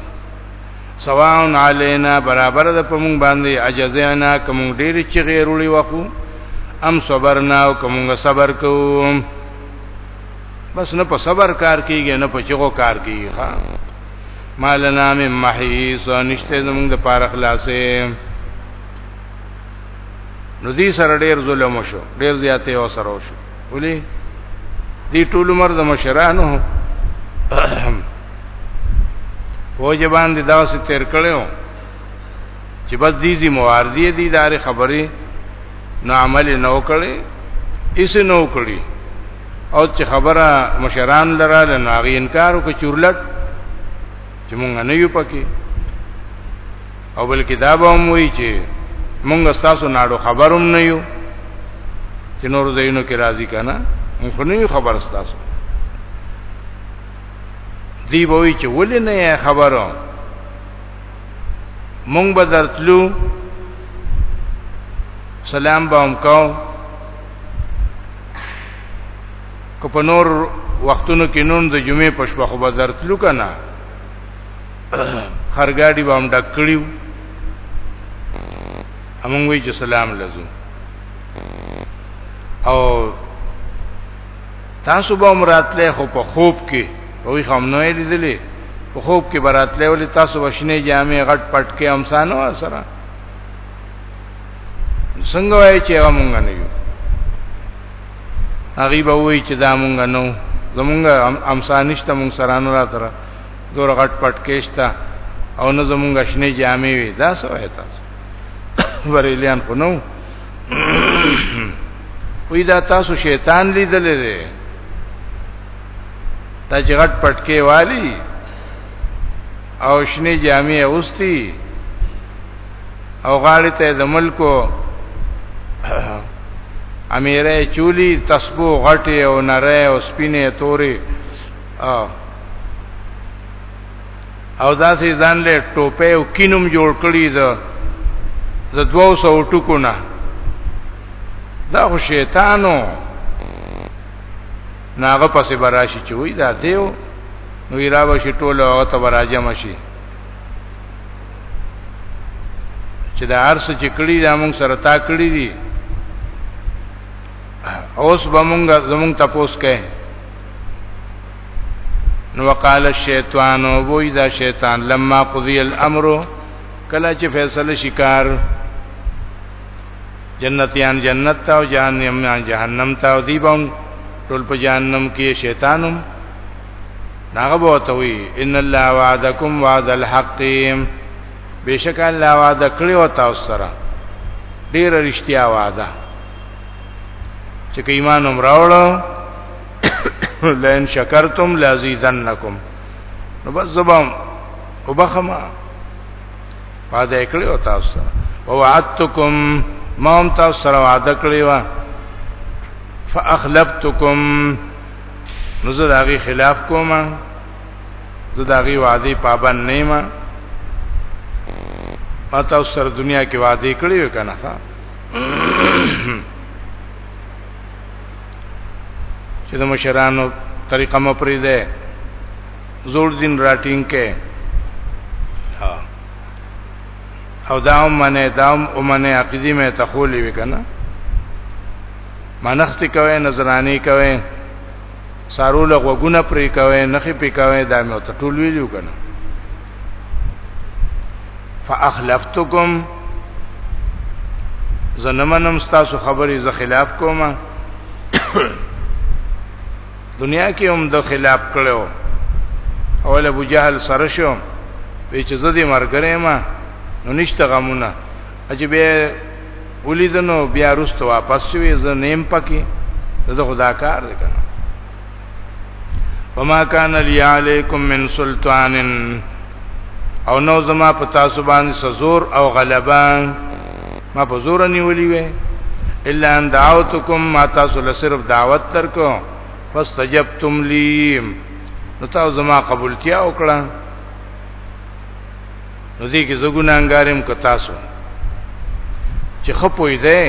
سواون علینا برابر د پمون باندې اجزانا کوم ډېر چې غیرولې وکړو ام صبرنا او کوم صبر کوو بس نه په صبر کار کیږي نه په چغو کار کیږي ها مالنا من محیص نشته زموږ د پاره خلاصې نو دې سره ډېر ظلم وشو ډېر زیاتې او سره وشو ولې دې ټول عمر د مشرانو فوج باندې دا څه تیر کړو چې بس دې دې مواردی دې داري خبرې نو عمل نو کړي اس نو کړي او چې خبره مشران لراله نو هغه انکار وکړي چورلټ چې مونږ نه یو پکې او بل کتاب هم وی چې مونږ تاسو ناړو خبروم نه یو چې نور زینو کې راضی کنه مونږ نه یو خبر تاسو دی به وی چې ولې نه خبرو مونږ به درتلو سلام به هم کو کو په نور وختونو کې نون د جمعې په شپه خو به درتلو کنه خرګاډي به هم ډک کړیو همون وی چې سلام لزو او تاسو به مراتله خو په خوب کې وی خام نه لیدلې په خوب کې براتله ولې تاسو وشنه جامې غټ پټ کې امسانو سره څنګه وای چې هغه مونږ نه یو هغه به وای چې دا مونږ نو زمونږ امسانشته مونږ سره نه راتره دور غټ پټ کېشتا او نه زمونږ شنه جامې وي دا څه وای تاسو بریلیان خو نو وی دا تاسو شیطان لیدل لري دا چې غټ پټ کې والی او شنه جامې اوستي او غاړې ته د ملکو امیره چولی تسبو غټه او نره او سپینه توري او او ځاسې ځان له ټوپه او کینوم جوړ کړی دا د 200 ټکو نه دا خو شیطانو ناغه پسې براشي چې وای دا دیو نو یرا به شي ټوله هغه ته براجم شي چې دا ارس چې کړی دا موږ سره تا کړی دي اوس به موږ زموږ تپوس کوي نو وقال الشیطان وای دا شیطان لما قضی الامر کله چې فیصله شکار جنتیان جنت تا او جهنميان جهنم تا او دی بم ټول په جهنم کې شیطانم ناغه بوتوي ان الله وعدکم وعد الحق بشک الله وعده کړی او تاسو سره ډیر رښتیا وعده چې که ایمان هم راوړو لئن شکرتم لازیدنکم نو بس زبم وبخما وعده کړی او تاسو سره ووعدتکم ما هم تاسو سره وعده کړی و فاخلفتکم نو زه داغي خلاف کوم زه داغي وعده پابند نه ما ما تاسو سره دنیا کې وعده کړی و کنه چې د مشرانو طریقه مو پرې ده زور دین راټینګ کې او داوم منه داوم اومنه عقیدی مې تخولې وکنه منخت کوي نظرانی کوي سارو له غوګونه پرې کوي نخې پې کوي دا مې ته ټول ویلو کنه فاخلفتکم زنمنم تاسو خبرې ز خلاف کوم دنیا کې هم د خلاف کړو اول ابو جهل سره شو وی چې زه دې مرګره ما نو نشته غمونه چې به ولیدنو بیا رست واپس شوی زه نیم پکې زه خدا کار دی کنه وما کان لی علیکم من سلطان او نو زما په تاسو باندې سزور او غلبا ما په زور نیولې وې الا ان دعوتکم ما تاسو له صرف دعوت ترکو فاستجبتم لی نو تاسو زما قبولتیا وکړه نو دې کې زګونانګارم ک تاسو چې خپوي دی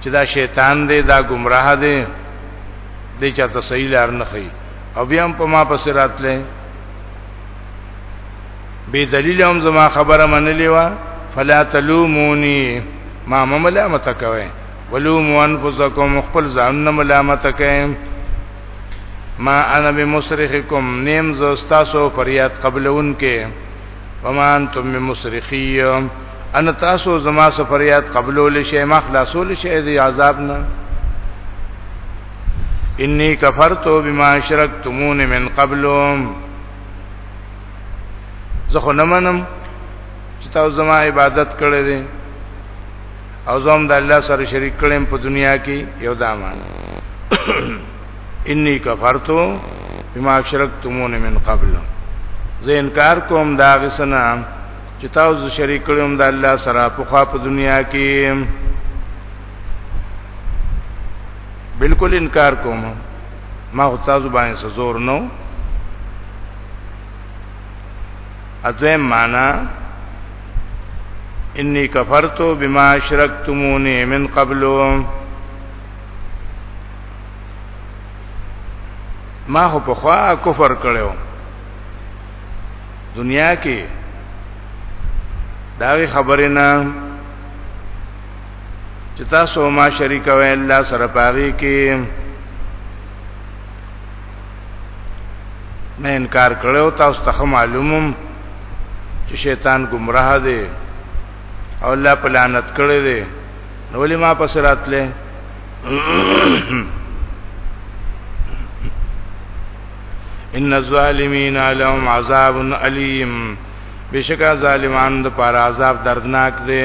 چې دا شیطان دی دا گمراه دی دې چاته صحیح لار نه خي او بیا هم په ما پس راتلې بے دلیل هم زما خبره منلې وا فلا تلومونی ما ملامت کوي ولوم انفسکم خپل ځان نه ملامت کوي ما انا بمصرخکم نیم زستاسو فریاد قبلون کې وما انتم بمصرخی ان تاسو زما سو فریاد قبلول شي ما خلاصول شي دی عذاب نه انی کفرتو بما اشرکتمون من قبلهم زه خو نه منم چې تاسو زما عبادت کړې دي او زم د الله سره شریک کړم په دنیا کې یو دا معنی انی کفرتو بما اشرکتمون من قبل زه انکار کوم دا غسنا چې تاسو شریک کړم د الله سره په خوا په دنیا کې بالکل انکار کوم ما خو تاسو باندې زور نو اځه معنا انی کفرت بما اشرکتمونی من قبل ما هو په خوا کفر کړو دنیا کې داغه خبرې نه چې تاسو ما شریک وای الله سره پاغي کې نه انکار کړو تاسو ته معلومم چې شیطان گمراه دی او الله په لعنت کړی دی نو ولې ما پس راتله ان الظالمین لهم عذاب الیم بشکا ظالمان د پر عذاب دردناک دی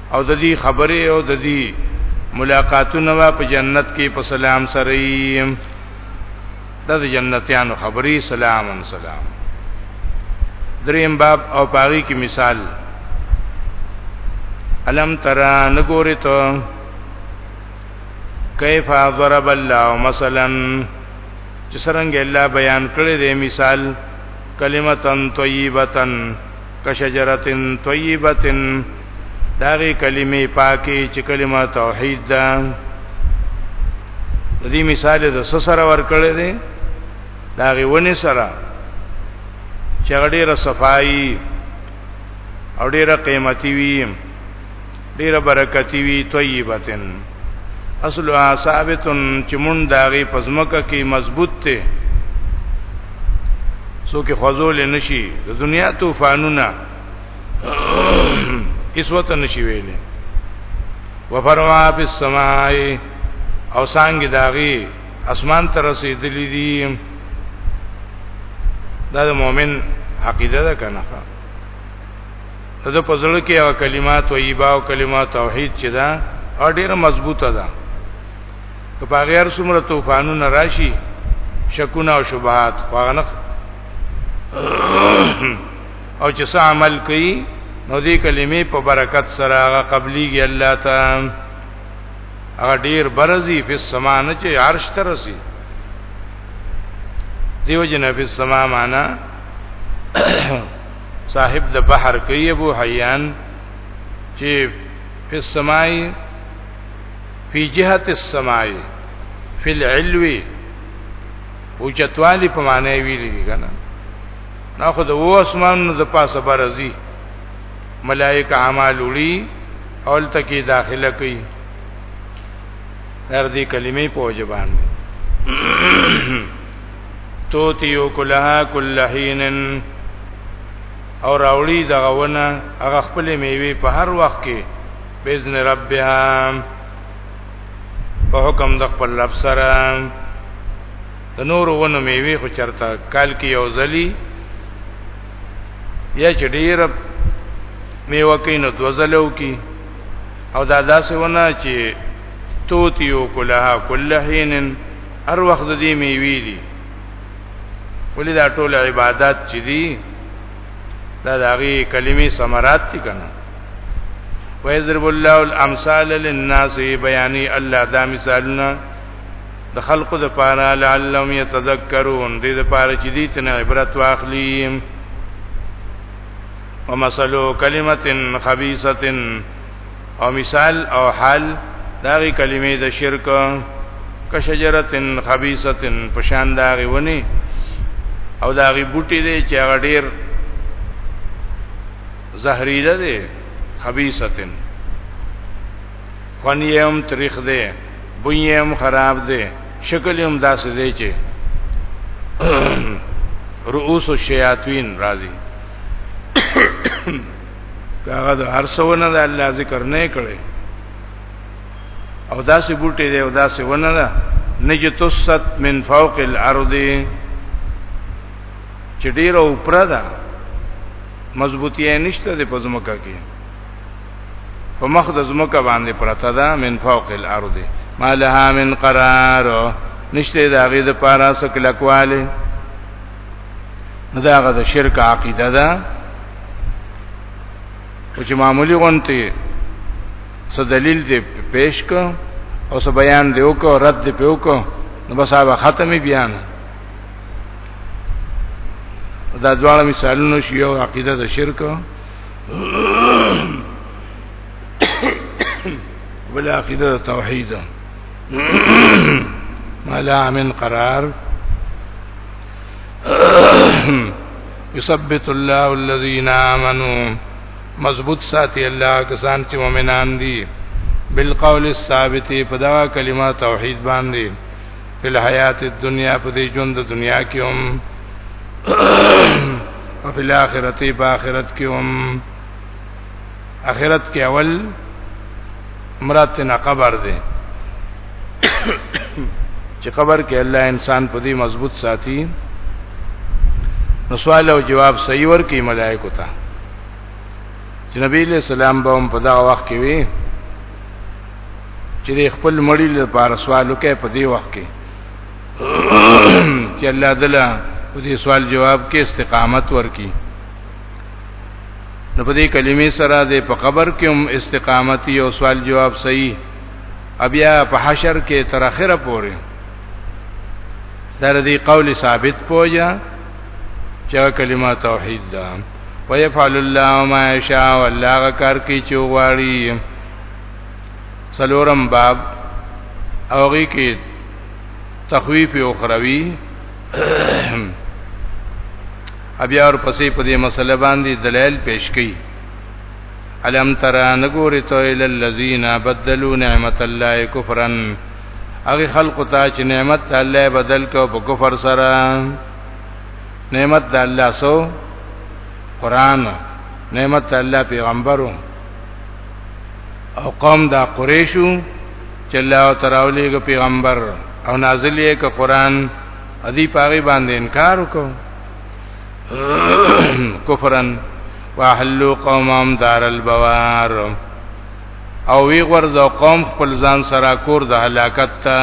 او د دې خبره او د دې ملاقاتونه وا په جنت کې په سلام سره یې د جنتیانو خبرې سلام سلام دریم باب او پاغي کې مثال علم ترا نګوري ته کیف ضرب الله مثلا چې څنګه الله بیان کړی دی مثال کلمتن طیبتن کشجرتن طیبتن داغه کلمې پاکي چې کلمه توحید ده د دې مثال د سره ورکړې دي داغه ونی سره چې ډېره صفائی او ډېره قیمتي وي ډیره برکتی وی طیبتن اصل ثابتن چې مون داغي پزمکه کې مضبوط ته سو کې خزول نشي د دنیا طوفانونه اسوت نشي ویلې وفروا فی السماء او سانګ داغي اسمان تر رسیدلې دي دا د مؤمن عقیده ده کنه د په زړه کې هغه کلمات او ایبا او کلمات توحید چې دا ډیره مضبوطه ده که په غیر څومره طوفانونه راشي شکونه او شبهات واغنه او چې څه عمل کوي نو دې کلمې په برکت سره هغه قبليږي الله تعالی هغه ډیر برزي په سمانه چې عرش ترسي دیو جن په سما معنا صاحب د بحر کې ابو حیان چې په سمای په جهت السماء فی العلو او چتوالی په معنی ویل دي کنه نو خو د و اسمان د پاسه برزي ملائکه اعمال وړي اول تکي داخله کوي هر دې کلمې په وجبان دي توتیو کلها کل حینن او راوړي دغه ونه هغه خپل میوه په هر وخت کې باذن ربها په حکم د خپل رب سره د نور ونه میوه خو چرته کال کې یو ځلی یا چې ډیر میوه کې نو دوزلو کې او دا داسې ونه چې توتیو کلها کل حینن هر وخت د دې میوي دي ولې دا ټول عبادت چې دي دا د هغه کلمې ثمرات دي کنه ويضرب الله الامثال للناس بیانې الله دا مثالونه د خلقو د پاره لعلهم يتذكرون دې د پاره چې دې تنه عبرت واخلي ومثلو کلمتن خبيثتن او مثال او حال داغي کلمې د شرک کشجرتن خبيثتن پشان داغي ونی او داغي بوټي دی چې هغه ډیر زهريله دی خبيثتن فنیم تریخ دی بویم خراب دی شکل هم داسې دی چې رؤوس الشیاطین راضی هغه د هر څونه د الله ذکر نه کړي او داسې بوټي دی او داسې ونه ده نجتست من فوق الارض چې ډیره اوپره ده مضبوطی نشته د پزمکه کې په مخ د زمکه باندې پرته ده من فوق الارض ما لها من قرار نشته دا غي د پارا سکلکواله نو دا هغه د شرک عقیده ده او چې معمولی غونته څه دلیل دې پیش کو او څه بیان دې وکړو رد دې پیو کو نو بس هغه ختمي بیان دا دواړه مثالونه شی او عقیده د شرک ولا عقیده توحید ملا من قرار يثبت الله الذين امنوا مضبوط ساتي الله کسان چې مؤمنان دي بالقول الثابت په دا کلمه توحید باندې په حیات الدنیا په دې ژوند د دنیا کې هم او په آخرت په آخرت کې هم اخرت کې اول مراد نه قبر دی چې قبر کې الله انسان په دې مضبوط ساتي نو سوال او جواب صحیح ورکی ملائکه ته چې نبی له سلام به هم په دا وخت کې وي چې خپل مړی لپاره سوال وکړي په دې وخت کې چې الله تعالی په دې سوال جواب کې استقامت ورکړي نو په دې کلمې سره د په قبر کې هم استقامت یو سوال جواب صحیح بیا په حشر کې تر اخره پورې در دې قول ثابت پوجا چې کلمه توحید ده ويفعل الله ما يشاء والله کار کوي چې غواړي سلورم باب اوږي کې تخویف اخروی بیا ورپسې په دې مسله باندې دلایل پیش کړي علم ترى نګوري تو ال الذين بدلوا نعمت الله كفرا هغه خلق ته چې نعمت الله بدل کو په کفر سره نعمت الله سو قران نعمت الله پیغمبرو او قوم دا قریشو چې الله تعالی پیغمبر او نازل یې ک قران ادي پاغي باندې انکار وکړو کفرن واحلوا قومهم دار البوار او وی غرض قوم خپل ځان سره کور د هلاکت ته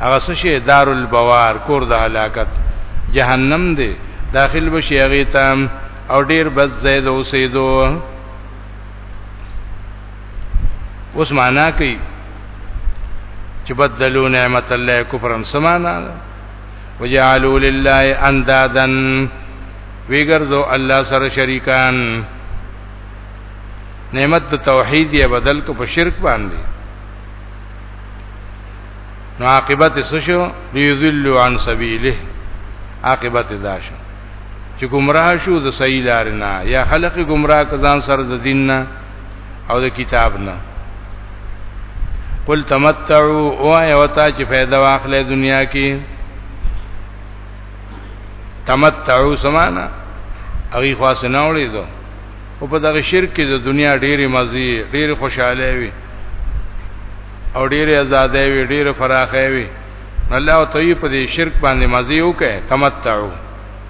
هغه سشي دار البوار کور د هلاکت جهنم دی داخل بشي هغه ته او ډیر بد زید اوسېدو اوس معنا کوي چې بدلو نعمت الله کفرن سمانا وجعلوا لله اندادا ویګرځو الله سره شریکان نعمت د توحید یې بدل کو په شرک باندې نو عاقبت سشو لیذل عن سبیله عاقبت داشو چې گمراه شو د صحیح لار نه یا خلق گمراه کزان سره د دین نه او د کتاب نه قل تمتعوا او ایوتا چې فائدہ واخلې دنیا کې تمتعوا سمانا هغه خاص نه وړي دو او په دغه شرک کې د دنیا ډېری مزي ډېری خوشاله وي او ډېری آزادې وي ډېری فراخې وي الله تعالی په دې شرک باندې مزي وکړي تمتعوا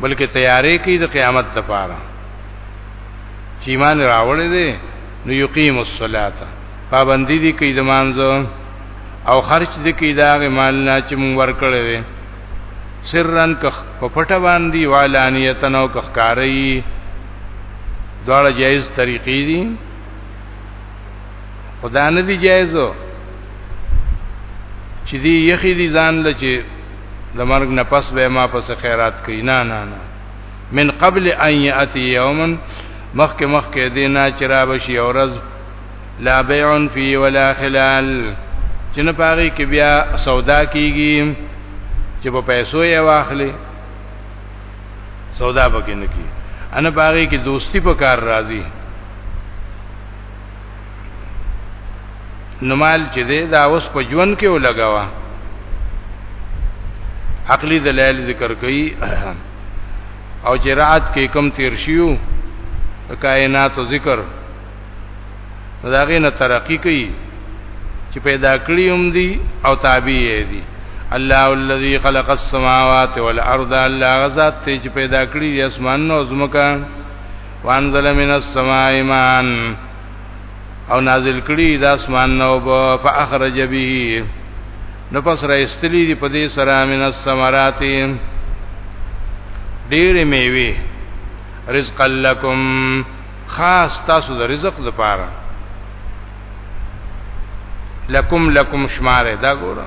بلکې تیارې کوي د قیامت لپاره چې ایمان راوړی دی نو یقیم الصلاۃ پابندی دي کوي د مانځو او خرج دي کوي دا غي مال نه چې مونږ ورکړی دی سرن کخ په پټه باندې والانیتن او کخکاری دواړه جایز طریقې دي خدا نه دی جایزو چې دی یخی دی ځان لچې د مرګ نه پس به ما پس خیرات کوي نه نه نه من قبل ان یاتی یوما مخک مخک دینا چرا بشی اورز لا بیع فی ولا خلال چنه پاغي کې بیا سودا کیږي چې په پیسو یې واخلي سودا پکې نه کی ان پاغي کې دوستی په کار راځي نو مال چې دی دا اوس په ژوند کې ولګاوه عقلی دلایل ذکر کړي او چې رات کې کم تیر شیو کائنات او ذکر داغه نه ترقی کوي چې پیدا کړی هم دي او تابع دي الله الذي خلق السماوات والارض الله غزاد چې پیدا کړی دي اسمان او زمکه وانزل من السماء ماء او نازل کړي د اسمان نو په فاخرج به نو پس را استلی دی په دې سره من الثمرات ډېر میوه رزق لکم خاص تاسو د رزق لپاره لکم لکم شماره دا ګوره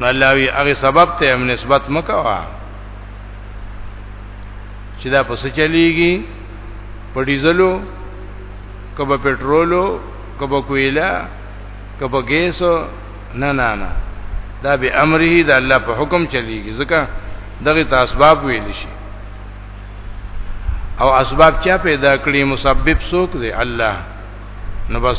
نو الله وی هغه سبب ته هم نسبت مکوا چې دا پس چلیږي په ډیزلو کبه پټرولو کبه کویلا کبه ګیسو نه نه نه دا به امره د الله په حکم چلیږي ځکه دغه تاسباب ویل شي او اسباب چا پیدا کړی مسبب څوک دی الله نو بس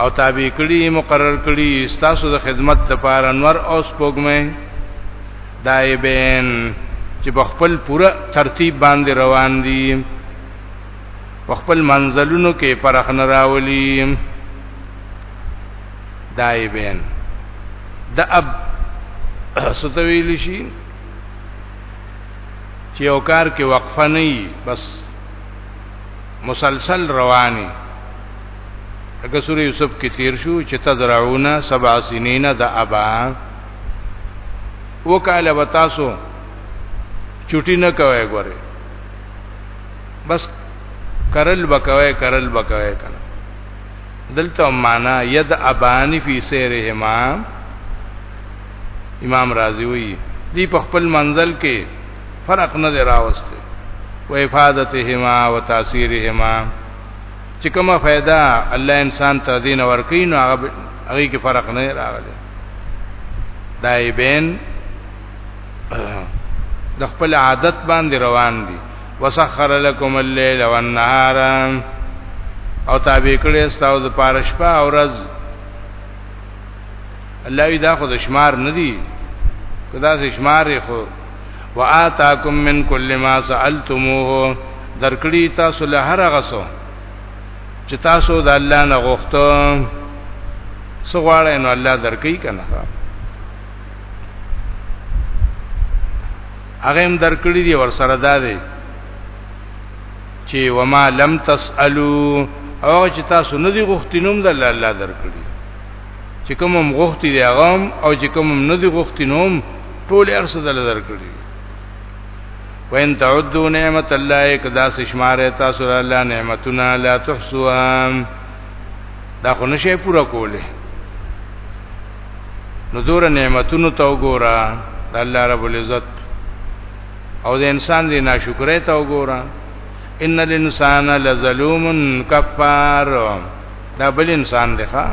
او تابع کړي مقرر کړي ستاسو د خدمت لپاره انور او سپوږمۍ دایبین چې په خپل پوره ترتیب باندې روان دي په خپل منزلونو کې فرق نه راولي دایبین د اب ستویل شي چې یو کار کې وقفه نه بس مسلسل رواني لکه سوره یوسف کې تیر شو چې تزرعون سبع سنین د ابا وکاله وتاسو چټی نه کوي ګوره بس کرل بکوي کرل بکوي کنه دلته معنا ید ابانی فی سیرهما امام رازی وی دی په خپل منزل کې فرق نه راوسته و افادتهما و تاثیرهما چې کومه फायदा الله انسان ته دین ورکین نو هغه هغه کې فرق نه راغلی دای بین د خپل عادت باندې روان دي وسخر لكم الليل والنهار او تابع کړي ستاسو د پارشپا او ورځ الله دا خو د شمار ندي کدا د شمار خو وآتاکم من کل ما سألتموه درکړی تاسو له هر غسو چې تاسو د الله نه غوښتو سغواړی نو الله درکې کنه هغه هم درکړی دی ور سره دا دی چې وما لم تسالو او چې تاسو نه دی غوښتینوم د الله درکړي چې کوم هم غوښتي دی هغه او چې کوم هم نه دی غوښتي نو هم ټول ارسه دل درکړي وین تعدو نعمت الله کدا سشماره تاسو الله نعمتنا لا تحسوها دا خو نشي پورا کوله نو دور نعمتونو ته وګوره د الله رب العزت او د انسان دی ناشکرۍ ته وګوره ان الانسان لظلوم کفار دا بل انسان دی ښا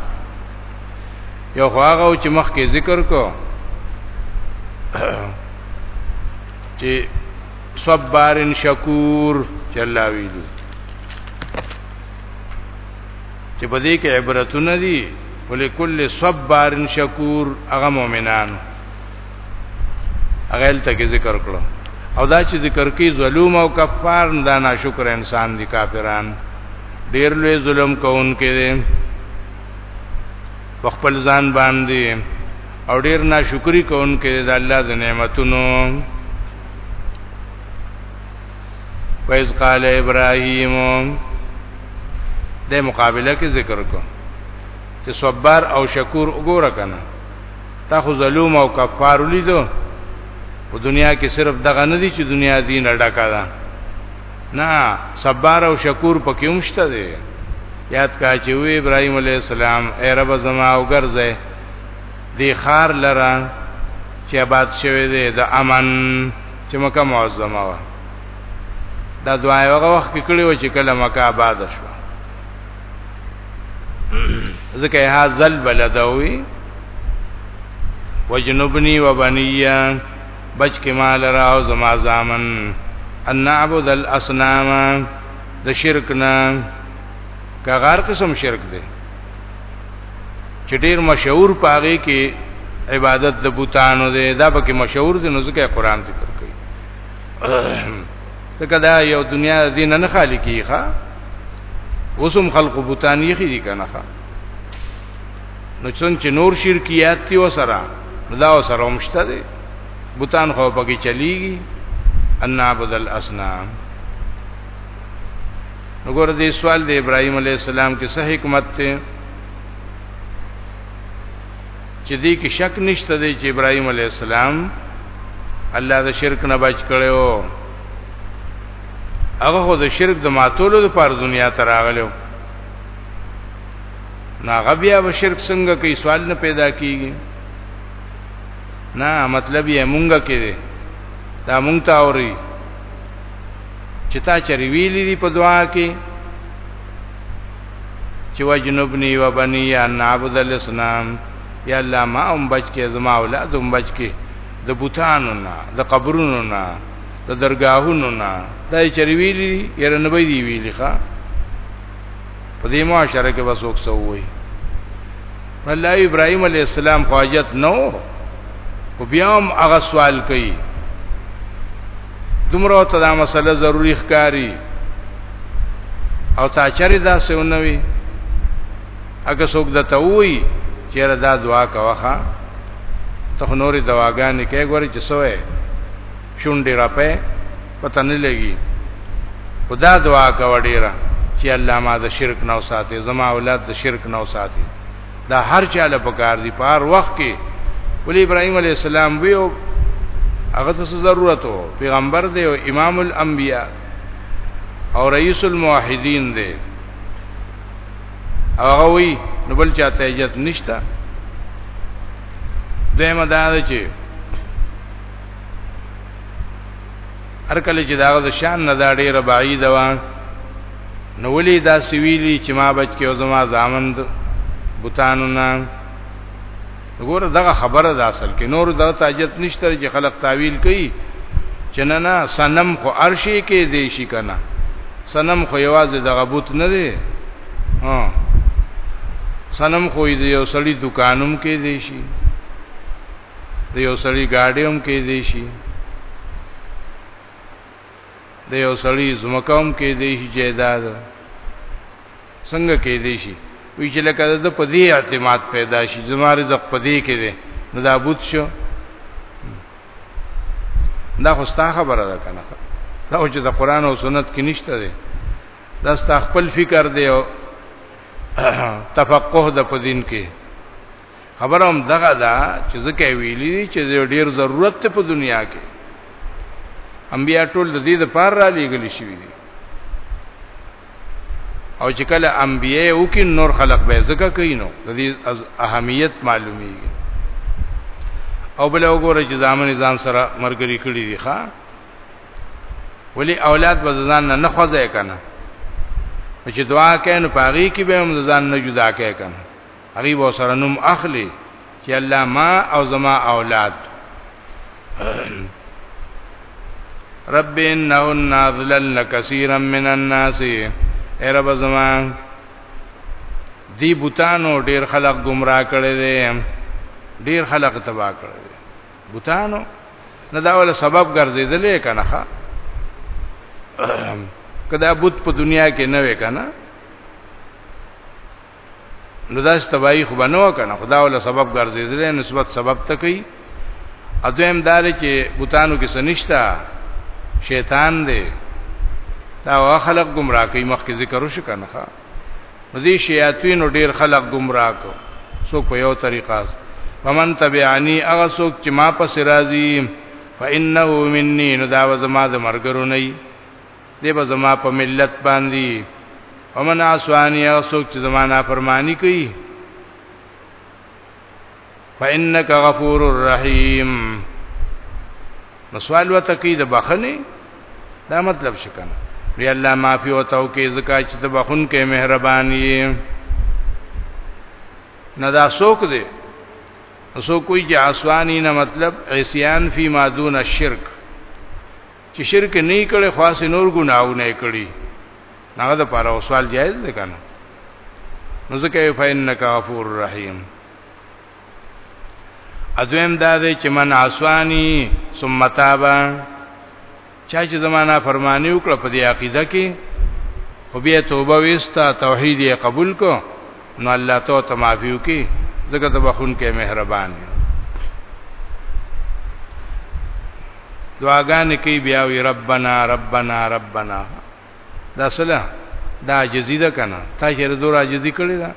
یو هغه چې مخکې ذکر کو چې صبارن شکور چې الله ویلي چې په دې کې عبرتونه دي ولکل صبارن شکور هغه مؤمنانو اغل ته کې ذکر کړو او دا چې ذکر کوي ظلم او کفار دا ناشکر انسان دي کافران ډیر لوی ظلم کوونکې دي خپل ځان باندې او ډیر ناشکری کوونکې دي د الله د نعمتونو وَإِذْ قَالَ إِبْرَاهِيمُ د مقابله کې ذکر کو چې صبر او شکور وګوره کنه تا خو ظلم او کفار لیدو په دنیا کې صرف دغه نه دي چې دنیا دین ډکا ده نه صبر او شکور پکې همشته دي یاد کا چې وی ابراهيم عليه السلام اے رب زما او ګرځه دی خار لره چې آباد شوه دی د امن چې مکه معظمه وا دا دعای هغه وخت کې کړي و چې کله مکه آباد شو ځکه ها زل بلدوي وجنبني وبنيا بچ کې مال را او زما زامن ان نعبد الاصنام د شرک نه کغار قسم شرک دی چې ډیر مشهور پاره کې عبادت د بوتانو دی دا پکې مشهور دی نو ځکه قران ذکر کوي ځکه دا یو دنیا دین نه خالی کیخه اوسم خلق بوتان یې خې دي کنه نو څنګه نور شرکیات تی وسره دا وسره همشته دي بوتان خو پکې چلیږي ان عبد الاسنام وګوره دې سوال د ابراهيم عليه السلام کې صحیح حکمت ته چې دې کې شک نشته دی چې ابراهيم عليه السلام الله د شرک نه بچ کړو هغه خو د شرک د ماتولو لپاره دنیا ته راغلو نا غبیا و شرک څنګه کوي سوال نه پیدا کیږي نا مطلب یې مونږه کې دی دا مونږ ته اوري چې تا چری ویلې دی په دعا کې چې وجنبني وبني ان عبد الاسلام یا الله ما هم بچ کې زما اولاد هم بچ کې د بوتانو نه د قبرونو نه د درگاهونو نه دا یې چرویلی یره نه دی ویلی ښا په دې معاشره کې بس وکسو وای الله ابراهيم عليه السلام خواجت نو او بیا هم هغه سوال کوي دومره ته دا مسله ضروری ښکاری او تا چری دا سونوي اګه څوک د ته وی چیرې دا دعا کوخه ته نورې دواګانې کې ګوري چې سوې شونډې راپې پته نه لګي خدا دعا کوي ډیره چې الله ما د شرک نو ساتي زما اولاد د شرک نو ساتي دا هر چا له پکار دی په هر وخت کې ولې ابراهيم عليه السلام ویو هغه څه ضرورت وو پیغمبر دی او امام الانبیاء او رئیس الموحدین دی هغه وی نو بل چاته عزت نشتا دیمه دا ده چې هر کله چې داغه د شان نه دا ډیره بعید و نو ولې دا سویلی چې ما بچ کې او زما زامند بوتانو نه وګوره دغه خبره ده اصل کې نور دغه تاجت نشته چې خلق تعویل کوي چې نه نه سنم خو ارشي کې دی شي کنه سنم خو یوازې دغه بوت نه دی ها سنم خو دې یو سړی دکانوم کې دی شي د یو سړی ګاډي هم کې دی شي د یو سړی زمکه هم کې دی شي جیداد څنګه کې دی شي وی چې لکه د په دې اعتماد پیدا شي زماره ز په دې کې دی نو دا بوت شو دا خو ستا خبره ده کنه دا چې د قران او سنت کې نشته دی دا ستا خپل فکر دی او تفقه د په دین کې خبره هم دغه ده چې ځکه ویلي دي چې ډیر ضرورت ته په دنیا کې انبیا ټول د دې د پار را لېګل شي دي او چې کله انبیا او کې نور خلق به ځکه کوي نو د دې اهمیت معلومي او بل وګوره چې ځامن ځان سره مرګري کړی دي ښا ولی اولاد به ځان نه نه خوځه کنه چې دعا کین پاغي کې به هم ځان نه جدا کړي کنه هغه به سره نوم اخلي چې الله ما او زما اولاد رب انه نازلن کثیرا من الناس اے رب زما دی بوتانو ډیر خلق گمراه کړي دي ډیر خلق تباہ کړي دي بوتانو نه دا ول سبب ګرځیدلې کنه ښا کدا بوت په دنیا کې نه وې کنه نو دا تباہی خو بنو کنه خدا ول سبب ګرځیدل نسبت سبب ته کوي اځم دار چې بوتانو کې سنشتا شیطان دی دا وا خلق گمراه کوي مخکې ذکر وش کنه نو دې شیاطین ډیر خلق گمراه کو سو په یو طریقه فمن تبعنی هغه څوک چې ما پس راځي فانه مني نو دا زما د مرګرو نه دی به زما په ملت باندې ومن عصانی اسوک چې زما نافرمانی کوي فإنك غفور الرحیم نو سوال وته کوي د بخنه دا مطلب شکنه وی الله معافي او تو کې زکات چې د بخون کې مهرباني نه دا سوک دی سو کوئی چې اسوانی نه مطلب عصیان فی ما دون الشرک چې شرک نه کړي خاص نور ګناونه کړي هغه د پاره او سوال جایز دی کنه نو ځکه فینک غفور رحیم اذویم دا دی چې من عصانی ثم تابا چا چې زمانہ فرمانی وکړه په دې عقیده کې خو بیا توبه وستا توحید یې قبول کو نو الله تو ته معافي وکي زګه ته بخون کې مهربان دی دعاګانې کوي بیا وی ربنا ربنا ربنا دا سلا دا جزیده کنه تا چې دور عاجزي کړی دا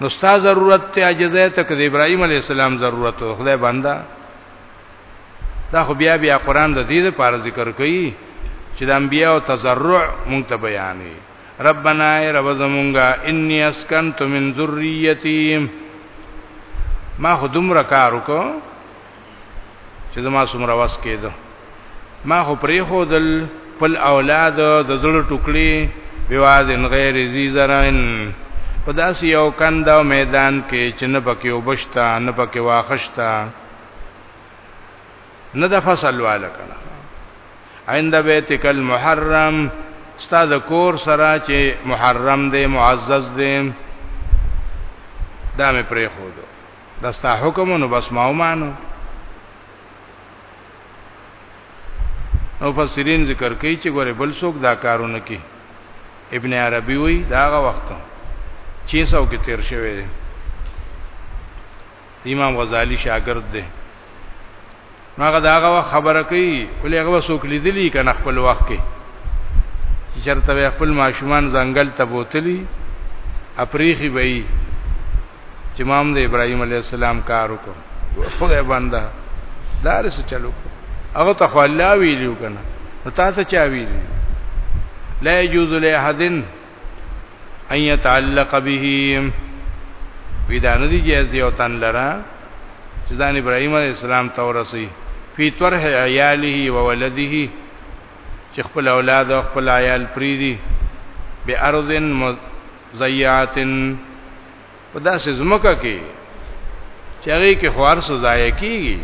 نو ستا ضرورت ته عاجزه ته کده ابراهيم عليه السلام ضرورت او خدای بندا دا خو بیا بیا قران د دې لپاره ذکر کوي چې د انبیانو تزرع مونږ ته بیانې ربنا ای رب زمونږه انی اسکنت من ذریتی ما خو دومره کار وکړ چې زما څومره واس کېده ما خو پرې خو دل خپل اولاد د زړه ټوکړي بوازن غیر زیزرن په داسې یو کند او میدان کې چې نه پکې وبشتا نه پکې واخښتا نه د فصل والا کنه عند بیتک المحرم استاد کور سره چې محرم دی معزز دی دا مې پرې خو دو دستا حکم نو بس ما ومانو او فسرین ذکر کوي چې ګوره بل څوک دا کارونه کوي ابن عربي وی داغه وخت 600 کې تیر شوی دی امام غزالی شاګرد دی هغه داغه خبره کوي ولې هغه وسوک لیدلی کنه خپل وخت کې چرته خپل ماشومان ځنګل ته بوتلی اپریخي وي چې امام د ابراهيم عليه السلام کار وکړ خدای بنده دارس چلو هغه ته خلا ویلو کنه نو تاسو چا ویلی لا يجوز له احدن ان يتعلق به ودا ندی جائز دی او تن لرا چې ځان ابراهيم عليه السلام تورسي فی طرح عیاله و ولده چې خپل اولاد او خپل عیال پریدي به ارض مزیات په داسې زمکه کې چې هغه کې خوار سزای کیږي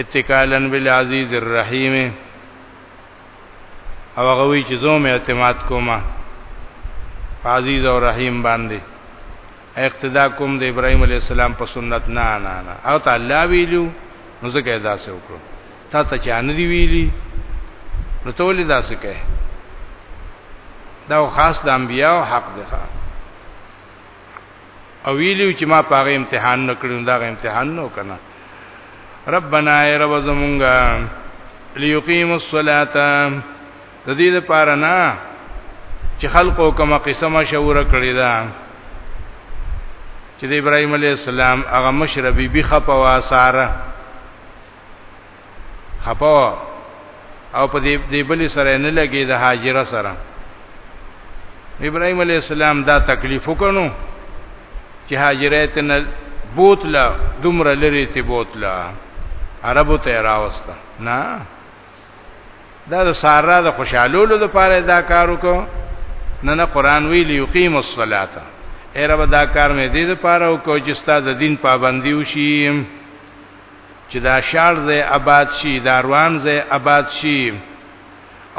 اتکالن بالعزیز الرحیم او هغه وی چې زوم اعتماد کومه عزیز او رحیم باندې اقتدا کوم د ابراهیم علی السلام په سنت نه نه نه او ته الله ویلو نو ځکه دا څه وکړو تا ته چا نه دی ویلی نو ته ولې دا څه کوي دا خاص د انبیانو حق دی او ویلو چې ما پاره امتحان نکړو دا غي امتحان نو کنه ربنا ای رب زمونږه ليقيم الصلاه د دې لپاره نه چې خلقو کومه قسمه شعور کړی دا چې د ابراهيم عليه السلام هغه مشربي بي خپوا ساره خپوا او په دې دې بلی سره نه لګي د هاجره سره ابراهيم عليه السلام دا تکلیف وکړو چې هاجره ته نه بوتله دومره لري ته بوتله عربو ته راوسته نه دا د سارا د خوشحالولو د پاره دا کار وکړو نه نه قران ویلی یقیم الصلاه ایره دا کار مې دې د پاره وکړو چې ستاسو د دین پابندي وشي چې دا شار ځای آباد شي دا روان ځای آباد شي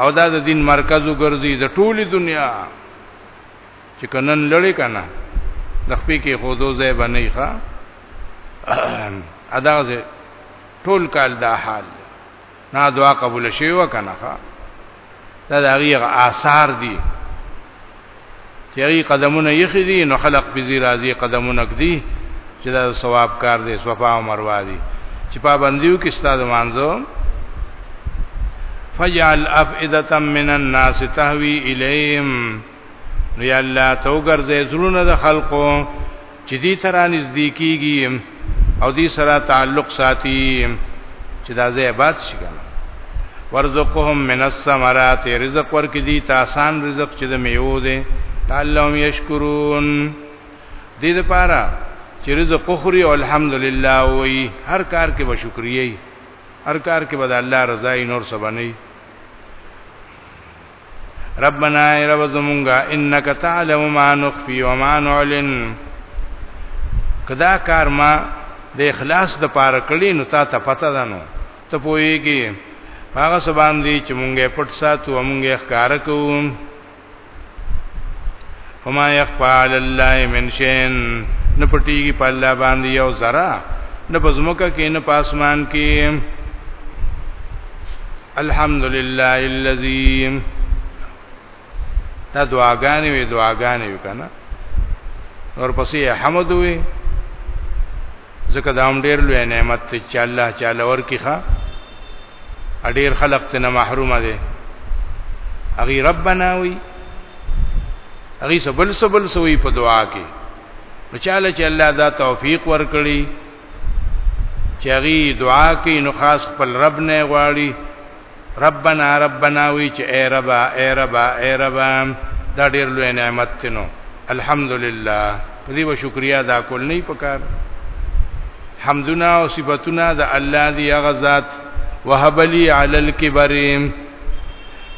او دا د دین مرکز وګرځي د ټولي دنیا چې کنن لړې کنه د خپې کې خودو ځای بنې ښا ادا ځای ټول کال دا حال نه دعا قبول شوی وکنه دا د هغه آثار دي چې هغه قدمونه یې خدي نو خلق په زی راضي قدمونه کدي چې دا ثواب کار دی صفه او مروه دي چې پابندیو کې ستاد مانځو فجعل افئده من الناس تهوي اليهم نو یا الله تو ګرځې زړونه د خلقو چې دې ته را نږدې کېږي او دې سره تعلق ساتي چې دا ځای آباد شي کنه ورزقهم من الثمرات رزق ورکې دي ته آسان رزق چې د میوه دي تعلم یشکرون دې لپاره چې رزق خوري او الحمدلله وي هر کار کې به شکرې هر کار کې به د الله رضای نور سبنه ربنا ای رب زمونږه انک تعلم ما نخفي وما نعلن کدا کار ما د اخلاص د پاره کړی نو تا ته پته ده نو ته پوېږي هغه سبان دي چې مونږه پټ ساتو مونږه ښکار کوو وما يخفى على الله من شيء نه پټيږي په الله باندې یو ذره نه پزموکه کې نه پاسمان کې الحمد لله الذي دا دعاګانې وي دعاګانې وي کنه اور پسې حمد وي ځکه دا هم ډېر لوی نعمت دی چې الله تعالی ورکی ښا اډیر خلق ته نه محروم دي اغي ربنا وي اغي سبل سبل سوي په دعا کې نو چاله چې الله دا توفیق ورکړي چغي دعا کوي نو خاص خپل رب نه غواړي ربنا ربنا وی چې اے ربا اے ربا اے ربا دا ډېر لوی نعمت تینو الحمدلله په دې و شکریا دا کول نه پکار حمدنا او صفاتنا د الله دی هغه ذات وهب لي علی الكبر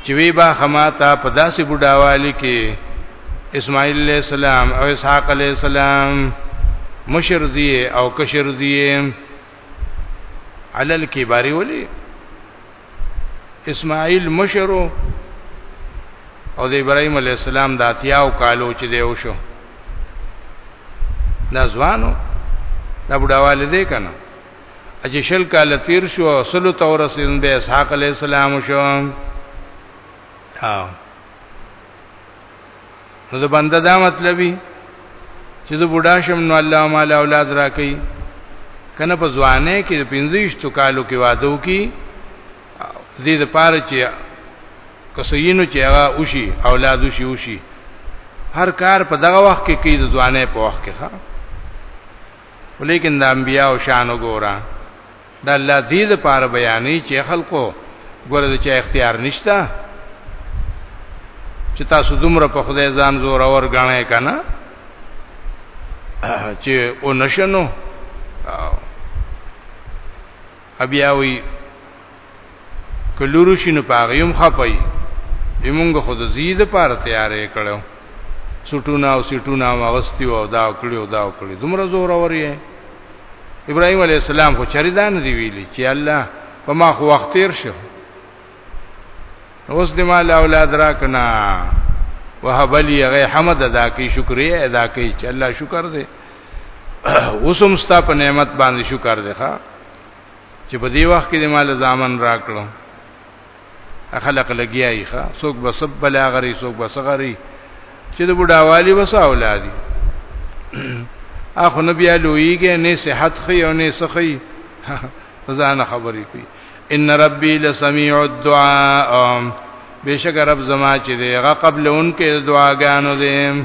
چې وی با خماتا په داسې بډاوالي کې اسماعیل علیہ السلام او اسحاق علیہ السلام مشر دی او کشر دی علل کباری ولی اسماعیل مشر او د ابراهیم علیہ السلام د اتیاو کالو چې دی وشو دا ځوانو دا بډاواله دی کنه اجه شل کال تیر شو او سلو تورسین به اسحاق علی السلام شو او نو د بنده دا مطلبي چې زه بوډا شم نو الله مال اولاد راکړي کنه په ځوانه کې د 15 کالو کې واده وکي دې د پاره چې کسینو چې هغه وشي اولاد وشي وشي هر کار په دغه وخت کې کوي د ځوانه په وخت کې ښا ولیکن د انبیا او شان وګوره دا الله دې د پاره بیانې چې خلکو ګوره د چا اختیار نشته چې تاسو دومره په خدای ځان زور اور غاڼه کنه چې او نشنو ابیاوی کلورو شینو پاغیوم خپای ایمونګه خود زید پار تیارې کړو سټونه او سټونه مغستی او دا کړیو دا کړی دومره زور اوري ابراهيم عليه السلام خو چریدان دی ویلی چې الله په ما خو وخت تیر شو اوس دې مال اولاد راکنا وهب لي غي حمد ادا کی شکریا ادا کی چې الله شکر دې وسم ستا په نعمت باندې شکر دې ښا چې په دې وخت کې د مال زامن راکړو خلق لګیایي ښا څوک به سب بلاغري څوک به صغري چې د بډاوالي وسه اولادي اخو نبی لویږي نه صحت خي او نه سخي ځان خبرې کوي ان ربي لسميع الدعاء بشک رب زما چې دی هغه قبل انکه دعاګانو دی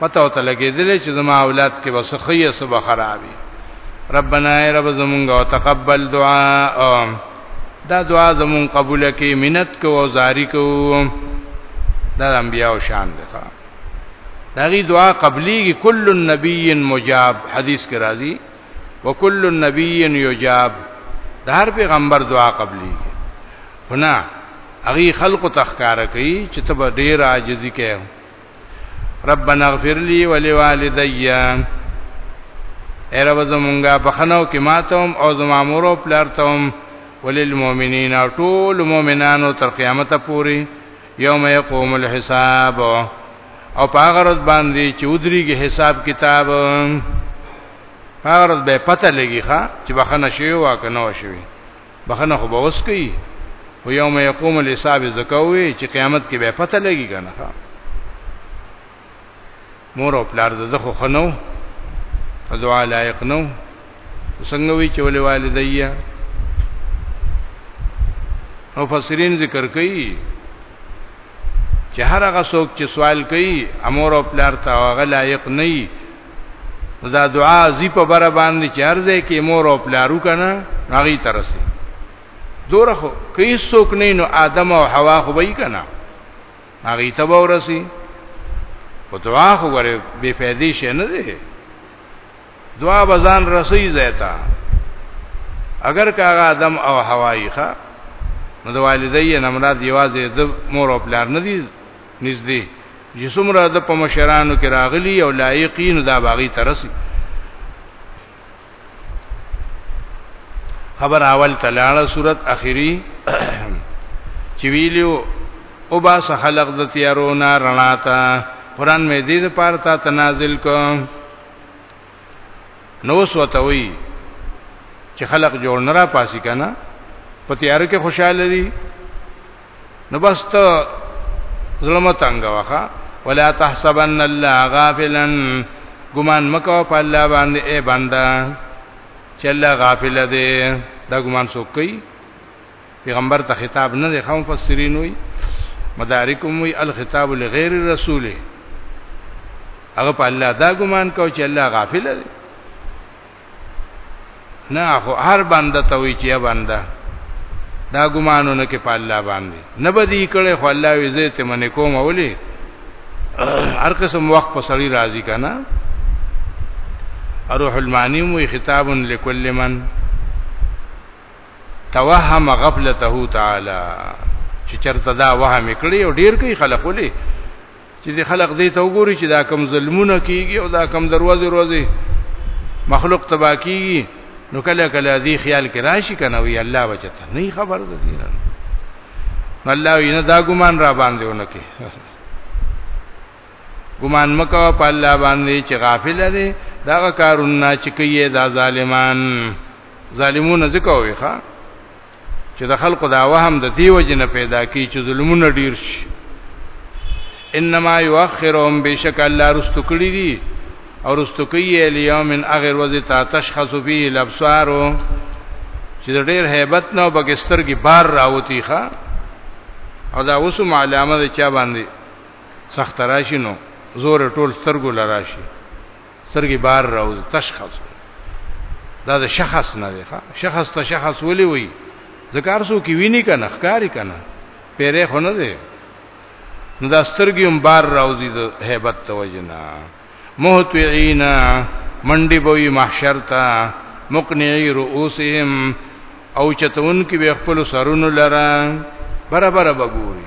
پته وته لګېدلې چې زما اولاد کې بس خیه سب خرابې ربنا ای رب زمونږ او تقبل دعا دا دعا زمون قبول کې منت کو او زاری کو دا انبیاء او شان ده داغي دعا قبليږي کل النبي مجاب حدیث کې راځي وکل النبي یجاب د هر پیغمبر دعا قبليږي فنا هغه خلق تخکار کوي چې تب ډیر عاجزي کوي ربنا اغفر لي ولوالدي ایرو زمونږه بخنو کې ماتم او زما مور او پلارتم وللمؤمنین او ټول مؤمنانو تر قیامت پوري یوم یقوم الحساب او پاغه ورځ باندې چې ودریږي حساب کتاب هغه ورځ به پته لګي ښا چې بخنه شوی وا کنه شوی بخنه خو به اوس کوي و یوم یقوم الحساب زکوي چې قیامت کې به پته لګي کنه مور او پلار د خو خنو په دعا لایق نو څنګه وی چې ولې والدیا او فسرین ذکر کوي چې هر هغه څوک چې سوال کوي امور او پلار ته هغه لایق نه دا دعا زی په بر باندې چې ارزه کې مور او پلارو کنه هغه ترسي دوره خو کې څوک نه نو آدم او حوا خو وای کنه هغه ته ورسي په دعا خو غره بے فائدې شي نه دي دعا بزان رسي زیتا اگر کاغه آدم او حوا یې ښا نو د والدې نه مراد یوازې د مور او پلار نه دي نږدې چې څومره د په مشرانو کې راغلي او لایقین دا باغی ترسي خبر اول تلاړه صورت اخیری چې ویلو او با خلق د تیارو نه رڼا تا قران مې دې د پاره تا تنازل کوم نو سوته وی چې خلق جوړ نه را پاسي کنه په تیار کې خوشاله دي نو بس ته ظلم تنگ واخا ولا تحسبن الله غافلا ګمان مکو په الله باندې اے بندا چې الله غافل دی دا ګمان څوک کوي پیغمبر ته خطاب نه دی خو مفسرین وی مدارکم وی الخطاب لغیر الرسول هغه په الله دا ګمان کو چې الله غافل دی نه خو هر بنده ته وی چې بنده دا ګمانونه کې په الله باندې نه بدی کړي خو الله وی زه ته منې کوم اولی هر قسم وخت په سړی راضی کنا روح المانی مو خطاب لكل من توهم غفلته تعالی چې چرته دا وهم کړی او ډیر کوي خلق ولې چې د خلق دې ته وګوري چې دا کم ظلمونه کیږي او دا کم دروازه روزي مخلوق تبا کیږي نو کله کله دې خیال کې راشي کنه وی الله بچته نه خبر ده دین الله یې نه دا ګمان را باندې ونکي ګمان مکو په الله باندې چې غافل دی دا کارونه چې کوي دا ظالمان ظالمون ذکر وي ښا چې د خلکو دا وهم د دیو جن پیدا کی چې ظلمونه ډیر شي انما یؤخرهم بشک الله رستو کړی دي او رستو کوي الیوم اغیر وزي تا تشخص فيه الابصار چې د ډیر hebat نه او بګستر کې بار راوتی ښا او دا اوس علامه د چا باندې سخت راشي نو زور ټول سترګو لراشي سترګې بار راوځي تشخص دا د شخص نه دی شخص ته شخص ولي وي ذکر سو کې ویني کنه ښکاری کنه پیره خو نه دی نو دا سترګې هم بار راوځي د hebat توجنا مهتوینا منډي بوي محشر ته مقنعي رؤوسهم او چتون کې به خپل سرونو لره برابر بګوري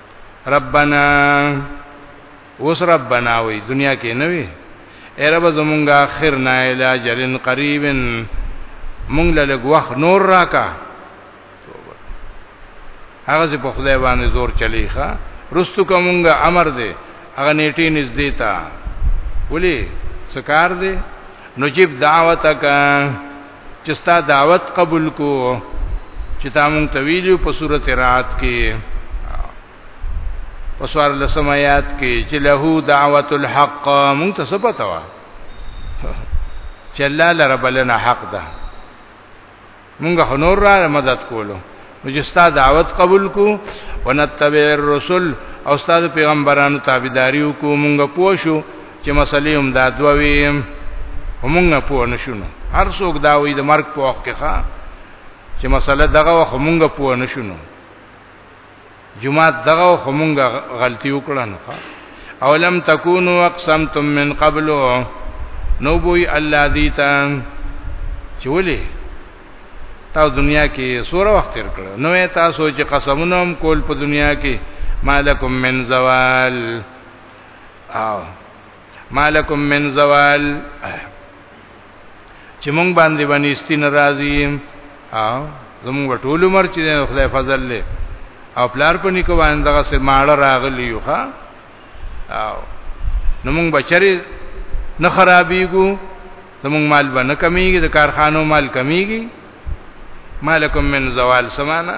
ربنا اوس ربنا وی دنیا کې نه وی اے رب زمونږ اخر نه اله جلن قریبن مونږ له لګ وخت نور راکا هغه په خدای باندې زور چلی ښا رستو کومګه امر دی هغه نیټه نږدې تا ولی سکار دی نجيب دعوتک چې ستا دعوت قبول کو چې تا مونږ ته ویلو په سورته رات کې په سوار لسم آیات کې چې له دعوت الحق مونږ ته څه پتا و چې الله لره بلنه حق ده مونږ هنور را مدد کولو نو چې ستاسو دعوت قبول کو ونتبع الرسل او ستاسو پیغمبرانو تابعداري وکړو مونږ پوه شو چې مسلې هم دا دوه وي مونږ پوه نشونو هر څوک دا وي د مرګ په وخت کې ښا چې مسله دغه وخت مونږ پوه نشونو جمعات دغه خو مونږه غلطي وکړه نو او لم تکونو اقسمتم من قبل نو بوئی الله دی تا چولی تا دنیا کې سوره وخت تیر کړ نو تاسو چې قسمونه هم کول په دنیا کې مالکم من زوال او مالکم من زوال چې مونږ باندې باندې ستی ناراضي او زمونږ ټول عمر چې خدای فضل له او پلار په نیکو باندې دغه سه ماړه راغلی یو ښا او نو مونږ بچری نه خرابېګو زمونږ مال به نه کمیږي د کارخانو مال کمیږي مالکم من زوال سمانا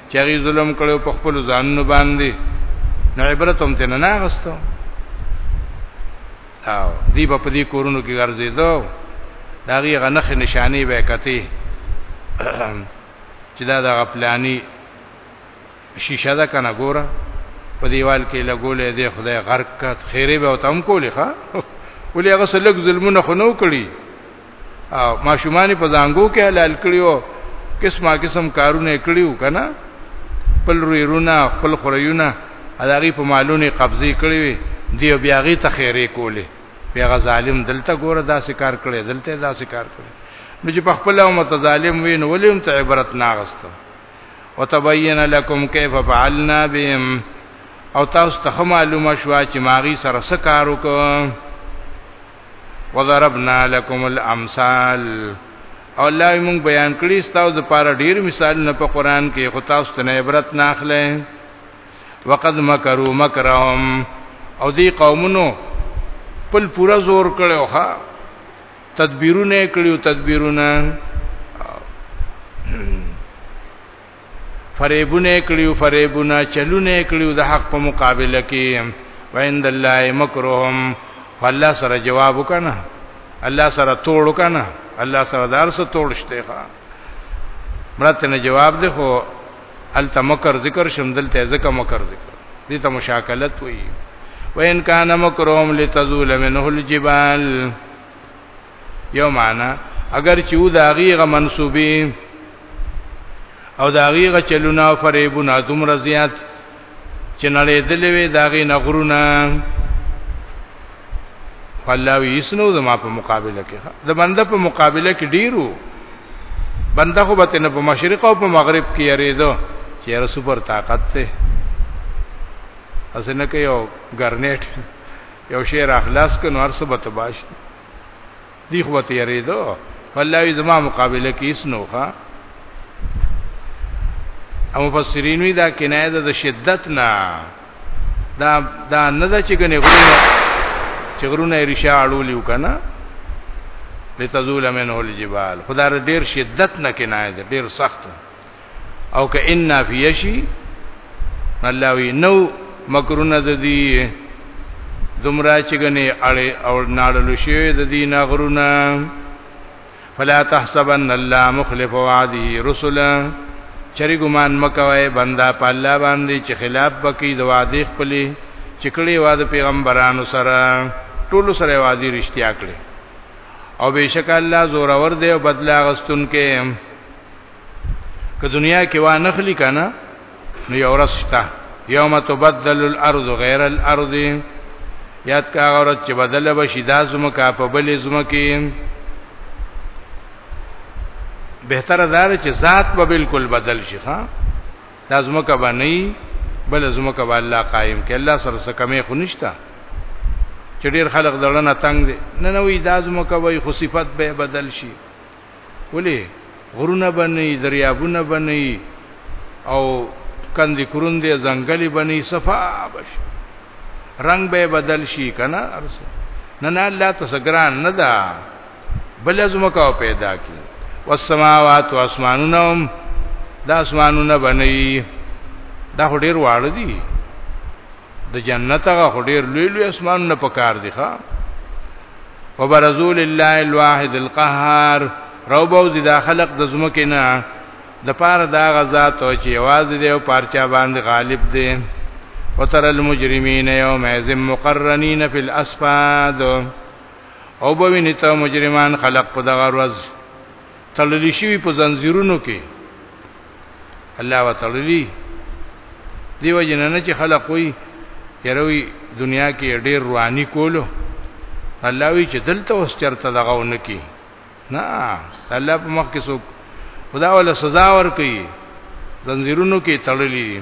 چې هغه ظلم کړو په خپل ځانونو باندې نو عبرت هم تنه نه غستو او دی په دې کورونو کې ګرځیدو دا غي غنخ نشانی به کته چې دا د غپلانی شیشه ده کنه ګوره په دیوال کې لګولې دی خدای غرق کړ خیره به او تم کولې ښا ولې هغه سلګ ظلمونه خنو کړی او ماشومان په زنګو کې حلال کړیو قسمه قسم کارونه کړیو کنه خپل رویرونه خپل خریونه اداغي په مالونه قبضه کړی وي دی بیا غي ته خیره کوله بیا غ ظالم دلته ګوره داسې کار کړی دلته داسې کار کړی نو چې په خپل او متظالم وین ولیم ته عبرت ناغسته وتبین لكم كيف فعلنا بهم او تاسو ته معلومه شو چې ماغي سره سکارو کوم وضربنا لكم الامثال او الله موږ بیان کړی ستاسو د پاره ډیر مثالونه په قران کې خو تاسو ته عبرت نه اخلئ وقد مکروا مکرهم او دی قومونو پل پورا زور کړو ها تدبیرونه کړیو تدبیرونه فریبونه کړیو فریبونه چلونه کړیو د حق په مقابله کې وعند الله مکرهم فالله سره جواب وکنه الله سره توړ وکنه الله سره دار سره توړ شته ښا مرته نه جواب ده خو الته مکر ذکر شم دلته ذکر مکر ذکر دې ته مشاکلت وایي وان کان مکرهم لتزول منه الجبال یو معنا اگر چې و دا غیغه منسوبې او دا غیغه چلونه او فریبونه دومره زیات چې نړې دلې وې دا غي نغرونه الله وی اسنو زما په مقابله کې د بنده په مقابله کې ډیرو بنده خو به نه په مشرق او په مغرب کې یریدو چې را سپر طاقت ته اسنه کې یو ګرنیټ یو شی را خلاص کنو هر څه به تباش دی خو ته یریدو والله زما مقابله کې اس نو ښا او مفسرین وی دا کنایه د شدت نه دا دا نه د چې کنه غرونه چې غرونه ریشا اړولی وکنه لتزول منه الجبال خدای ډیر شدت نه کنایه ډیر سخت او که ان نافیه شي الله وی نو مکرونه د دې دمرا چګنې اړې او ناړل شوی د دې نغرونه فلا تحسبن الله مخلف وعده رسلا چری ګمان مکوي بندا په الله باندې چې خلاف بکی د وعده خپلې چې کړي وعده پیغمبرانو سره ټول سره وعده رښتیا کړي او بشک الله زور اور دی او بدلا غستون کې که دنیا کې وا نخلی کنه نو یو ورځ شته یوم تبدل الارض غیر الارض یاد کا غورت چې بدل بشي دا زمکا په بلې زمکه بهتره دار چې ذات به بالکل بدل شي ها دا زمکه باندې بل زمکه به الله قائم کې الله سره څه کمې خنشتا چې ډیر خلق دړنه تنگ دي نه نوې دا زمکه وي خو صفت به بدل شي ولی غرونه بنی دریابونه بنی او کندې کروندې ځنګلې بنی صفا بش رنگ به بدل شي کنه ارس نه نه الله تسګران نه دا بل ازمکو پیدا کی والسماوات واسمانونهم دا اسمانونه بنی دا ډیر واړه دي د جنت هغه خډیر لوی لوی اسمان نه پکار دی ښا وبرزول الله الواحد القهار روبو دي دا خلق د زمکه نه د پاره دا غزا ته چې आवाज دی او پارچا باندې غالب دی وتر المجرمین یوم ازم مقرنین فی الاسفاد او بوینه ته مجرمان خلق په دغه ورځ تللی شي په زنجیرونو کې الله وتعالى دیو جننه چې خلق وي یروي دنیا کې ډېر رواني کولو الله وی چې دلته اوس چرته دغه ونکي نه الله په مخ کې څوک خدا ولا سزا ور کوي زنجیرونو کې تړلې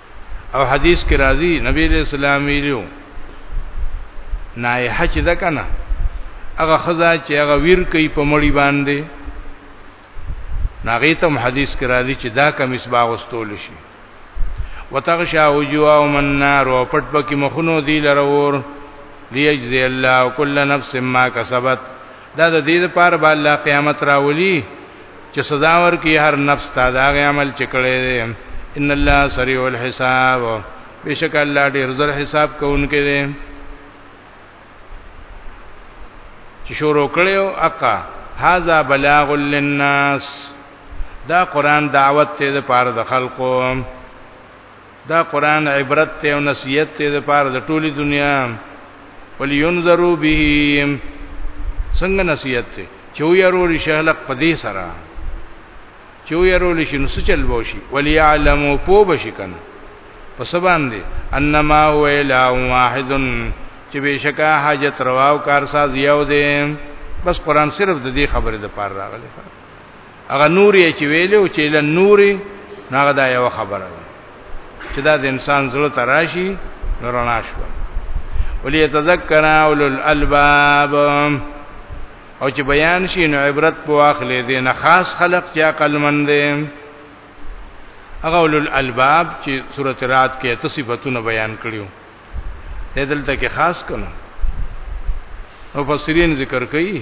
او حدیث کې راځي نبی علیہ السلام ویلو نایحه چې ده کنه هغه خزا چې هغه ویر کوي په مړی باندې ناغه ته حدیث کې راځي چې دا کم اسباغ واستول شي وتغشا وجوههم النار او پټ پکې مخونو دی لرور ليجزي الله كل نفس ما كسبت دا د دې لپاره به الله قیامت راولي چې سزا ورکړي هر نفس ته دا غي عمل چې کړی دی ان الله سریع الحساب بشک الله ډیر زر حساب کوونکی دی چې شروع کړو اقا هاذا بلاغ للناس دا قران دعوت ته د پاره د خلقو دا قران عبرت ته او نصیحت ته د پاره د ټولي دنیا ولینذرو به څنګه نصیحت ته چې ويرول شي خلق په دې سره چې ويرول شي نو سچل بوشي وليعلمو پو بشي کنه پس باندې انما هو الا واحد چې بشکا حاجت رواو کارساز یو دی بس قران صرف د دې خبره د پاره راغلی هغه نور یې چې ویلو چې له نوري هغه دا یو خبره ده چې دا د انسان زړه تراشي نورنا شو ولې تذکر اول الالباب او چې بیان شي نو عبرت په واخلې دي نه خاص خلق چې عقل مند دي هغه اول الالباب چې سورته رات کې تصفاتونه بیان کړیو دې دلته کې خاص کړو مفسرین ذکر کوي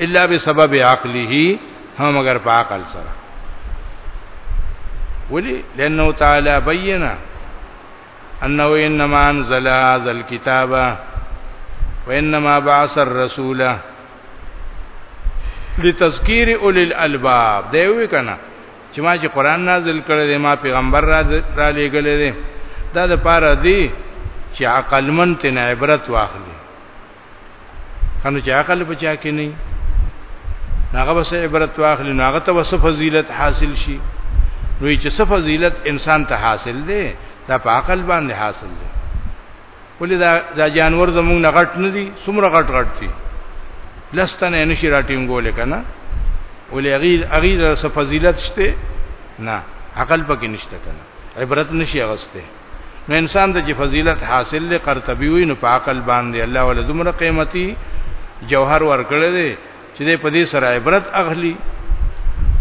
الا بسبب عقله هم مگر په عقل سره ولی لانه تعالی بینا انه انما انزل هذا الكتاب وانما بعث الرسول لتذکیر اول الالباب دی وی کنه چې ما چې قران نازل کړی دی ما پیغمبر را را لېګلې دی دا د پاره دی چې عقل من تن عبرت واخلي کنه چې عقل بچا کې نه هغه بس عبرت واخلي هغه ته وسه فضیلت حاصل شي نو چې څه فضیلت انسان ته حاصل دی دا په عقل باندې حاصل دی ولې دا دا جانور زموږ نه غټ نه دي څومره غټ غټ دي لستنه نشي راټینګول کنه ولې اغیز اغیز سره فضیلت شته نه عقل پکې نشته کنه عبرت نشي اغسته نو انسان ته چې فضیلت حاصل لې قرطبي وي نو په عقل باندې الله ول دومره قیمتي جوهر ورکړي دي چې دې په دې سره عبرت اخلي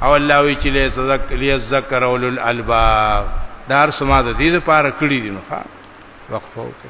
او الله وی چې له تذکر یذکر اول الالباب دار سما د دې لپاره کړی دي نو ښا وقفو کې